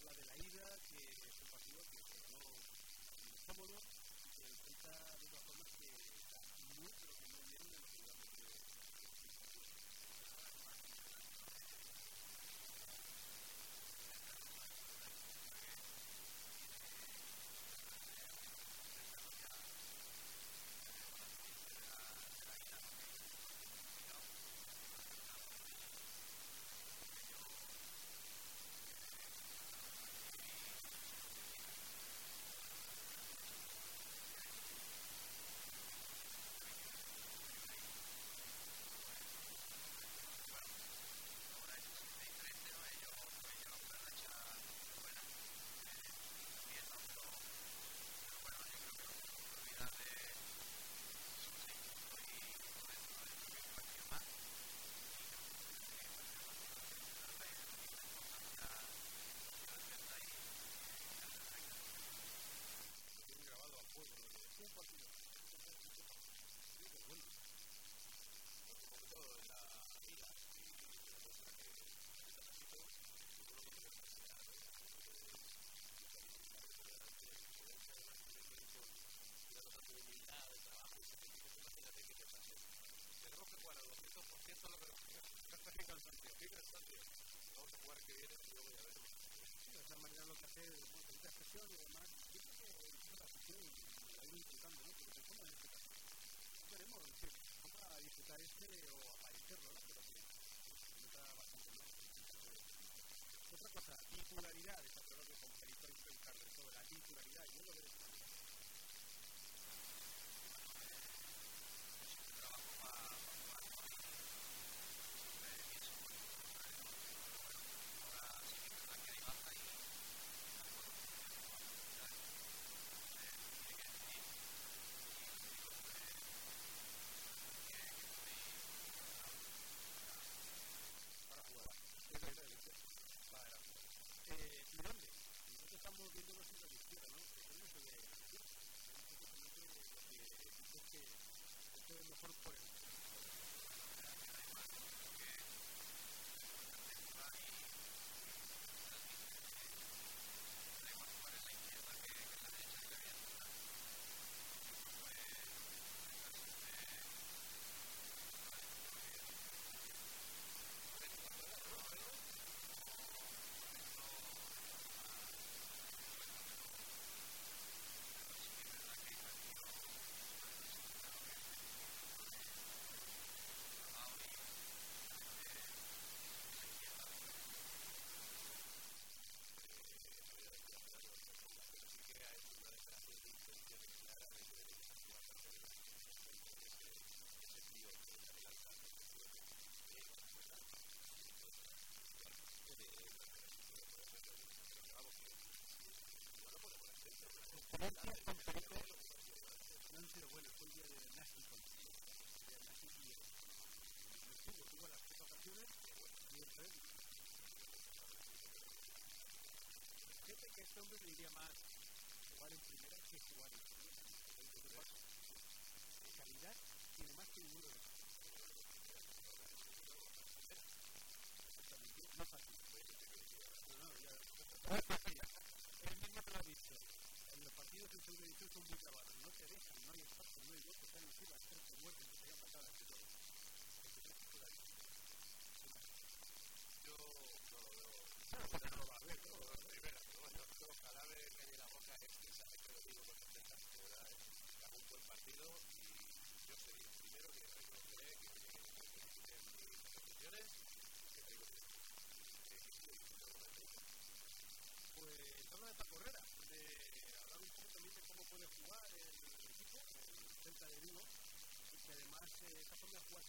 habla de la ida, que es un partido que pues, no es cómodo, que enfrenta de una forma que está muy,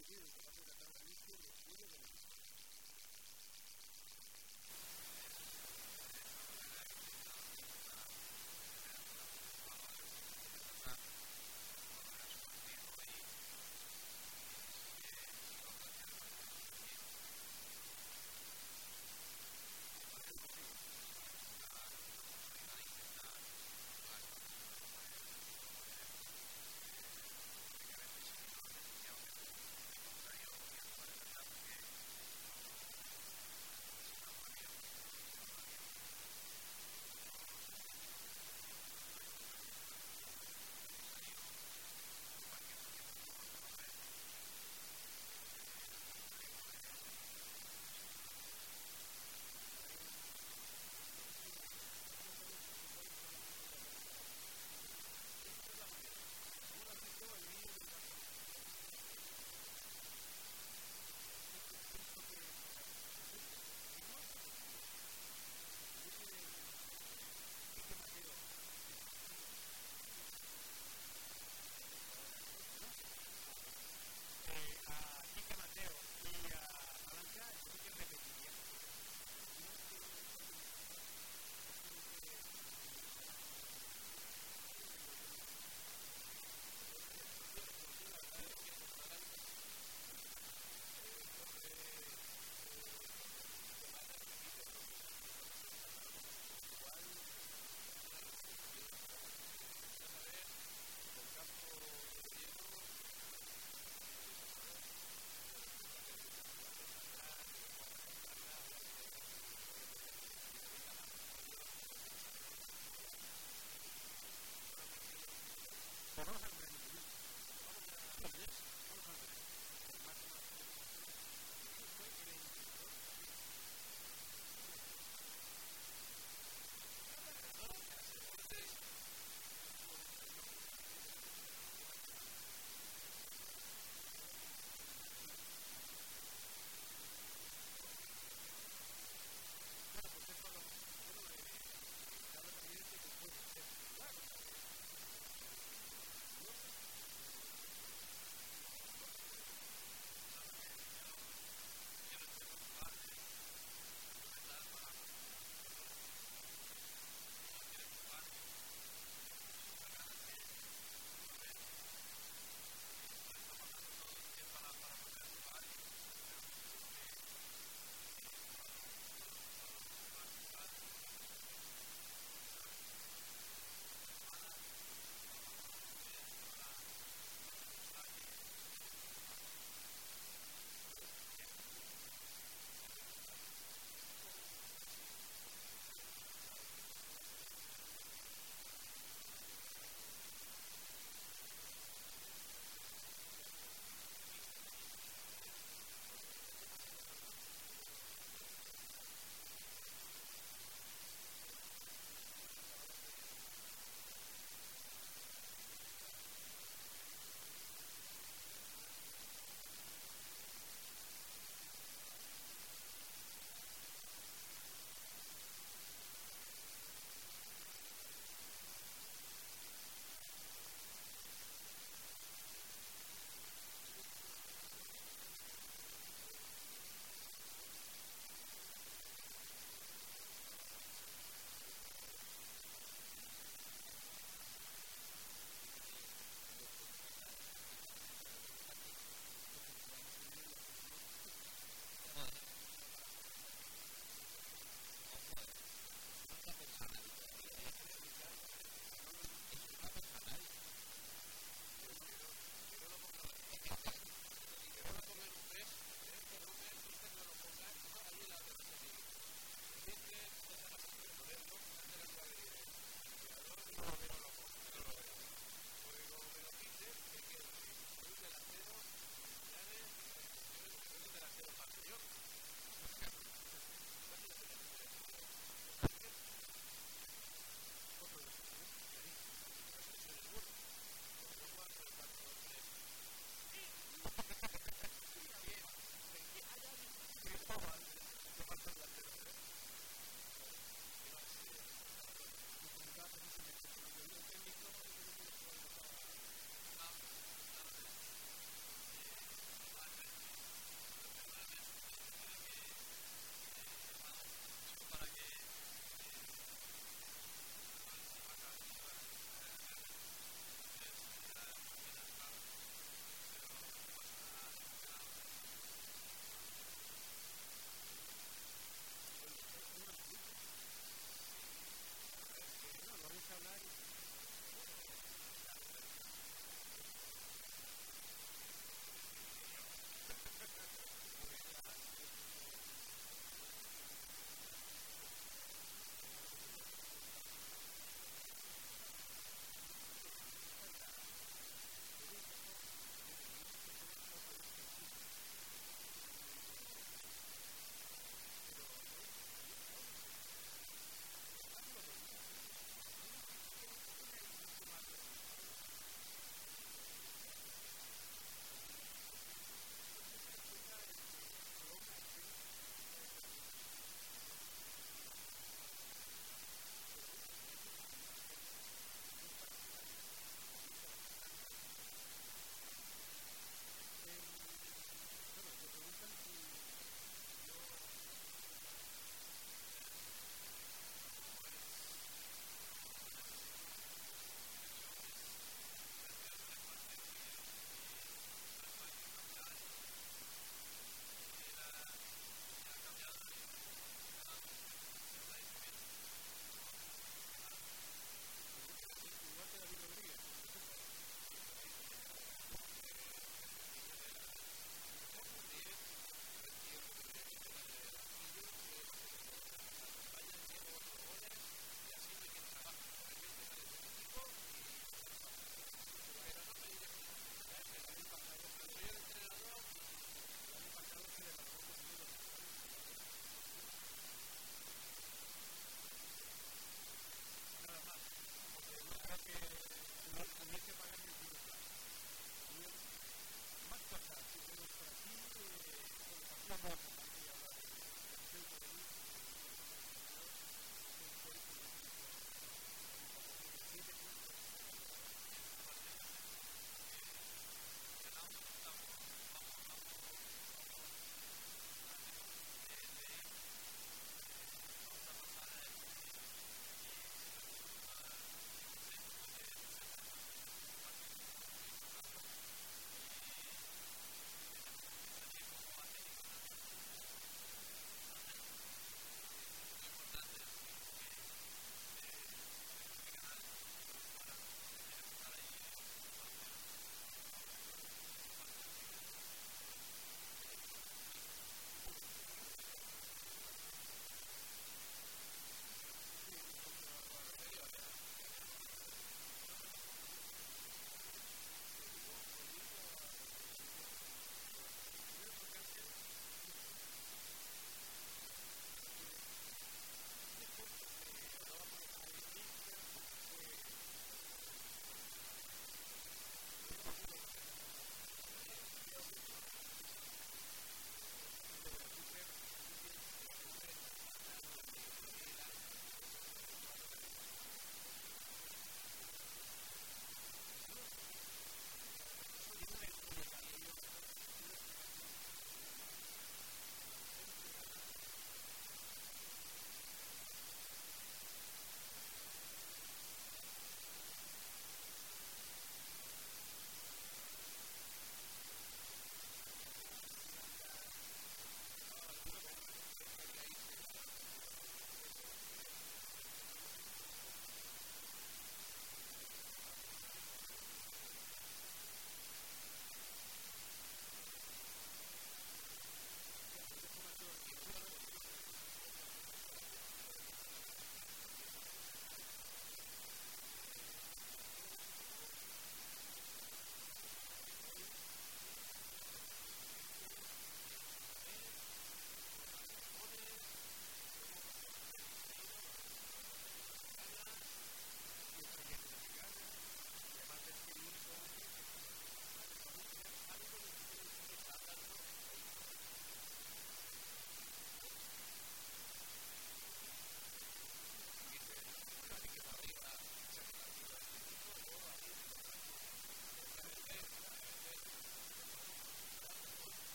to do. is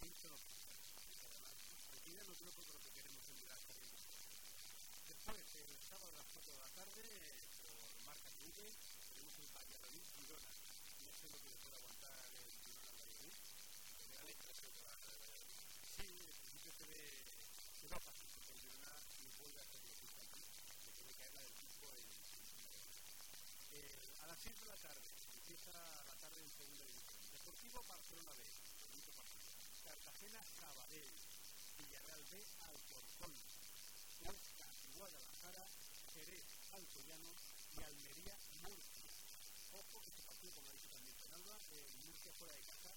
viene detrás pienso no además tranquilidad no creo que lo que queremos en Durazno saliendo después el sábado a las 4 de la tarde por marca TV tenemos el Valladolid Girona no sé lo que le puede aguantar el Girona al Valladolid sí, en principio se ve se va fácil porque el Girona no vuelve a hacer lo que está aquí se puede caer la del equipo en, eh, a las 6 de la tarde empieza la tarde en segunda división Deportivo Barcelona B Cartagena Sabadell Villarreal B Alcorcón Huesca Guadalajara Jerez Alcoyano y Almería Murcia. Ojo que este partido como ha dicho también Fernanda eh, Murcia fuera de casa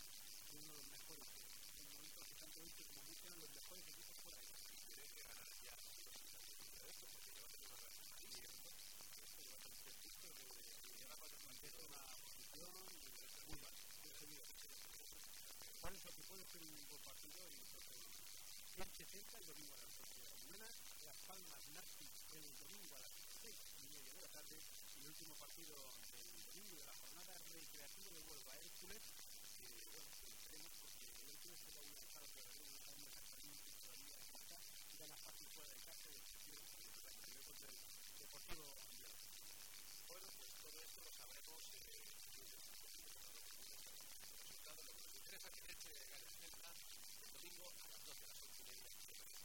uno de los mejores en el momento que tanto Murcia como Murcia los mejores equipos fuera de casa. Tiene que ganar ya de esto porque lleva a tener una raza amarilla lleva a tener justo de lleva cuatro partidos una posición muy mal por eso que puede ser un partido el 60 el domingo a las 12 de la mañana Las Palmas el domingo a las 6 y media de la tarde el último partido del domingo de la jornada recreativa de Huelva Hércules que bueno porque el Hércules se va a ir de casa el partido el Deportivo pues lo lo que que domingo a las 12 de las 11 y media de el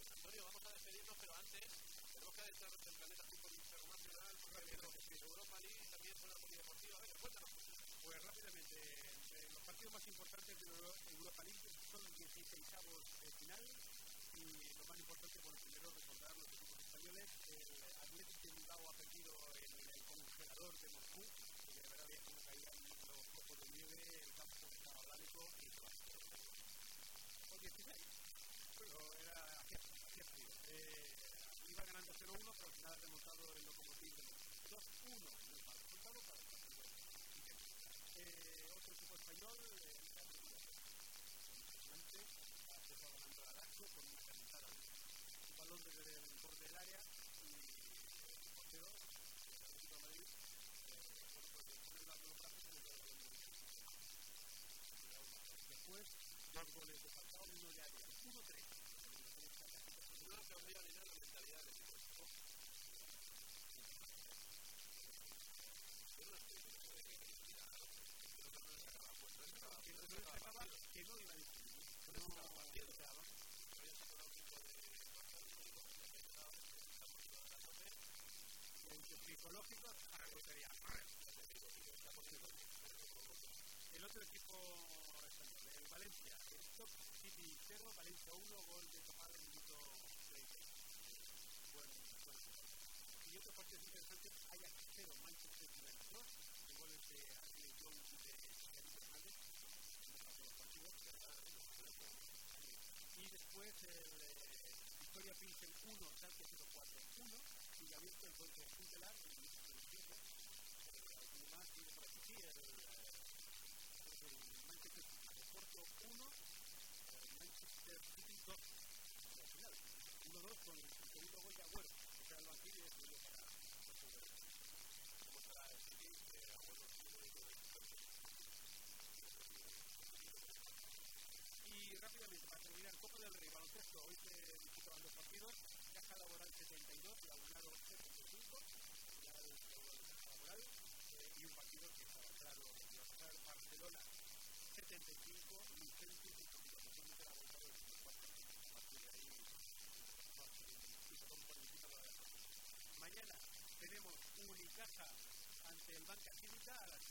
de Antonio, vamos a despedirnos, pero antes tenemos que adentrarnos en Planeta Fútbol Internacional, Europa League, también fue la polideportiva. A ver, cuéntanos. Pues rápidamente, entre los partidos más importantes de Europa League son los 16 avos de final y lo más importante, bueno, primero recordar los equipos españoles, el Atlético de Bilbao ha perdido en el congelador de Moscú, que de verdad veía cómo caían los copos de nieve, el campo estaba blanco y todo. O 16, pero era hacía, frío. Eh, iba ganando 0-1, pero al final ha remontado el locomotiv de 2-1, no es mal resultado para el partido eh, otro equipo español, eh, ante el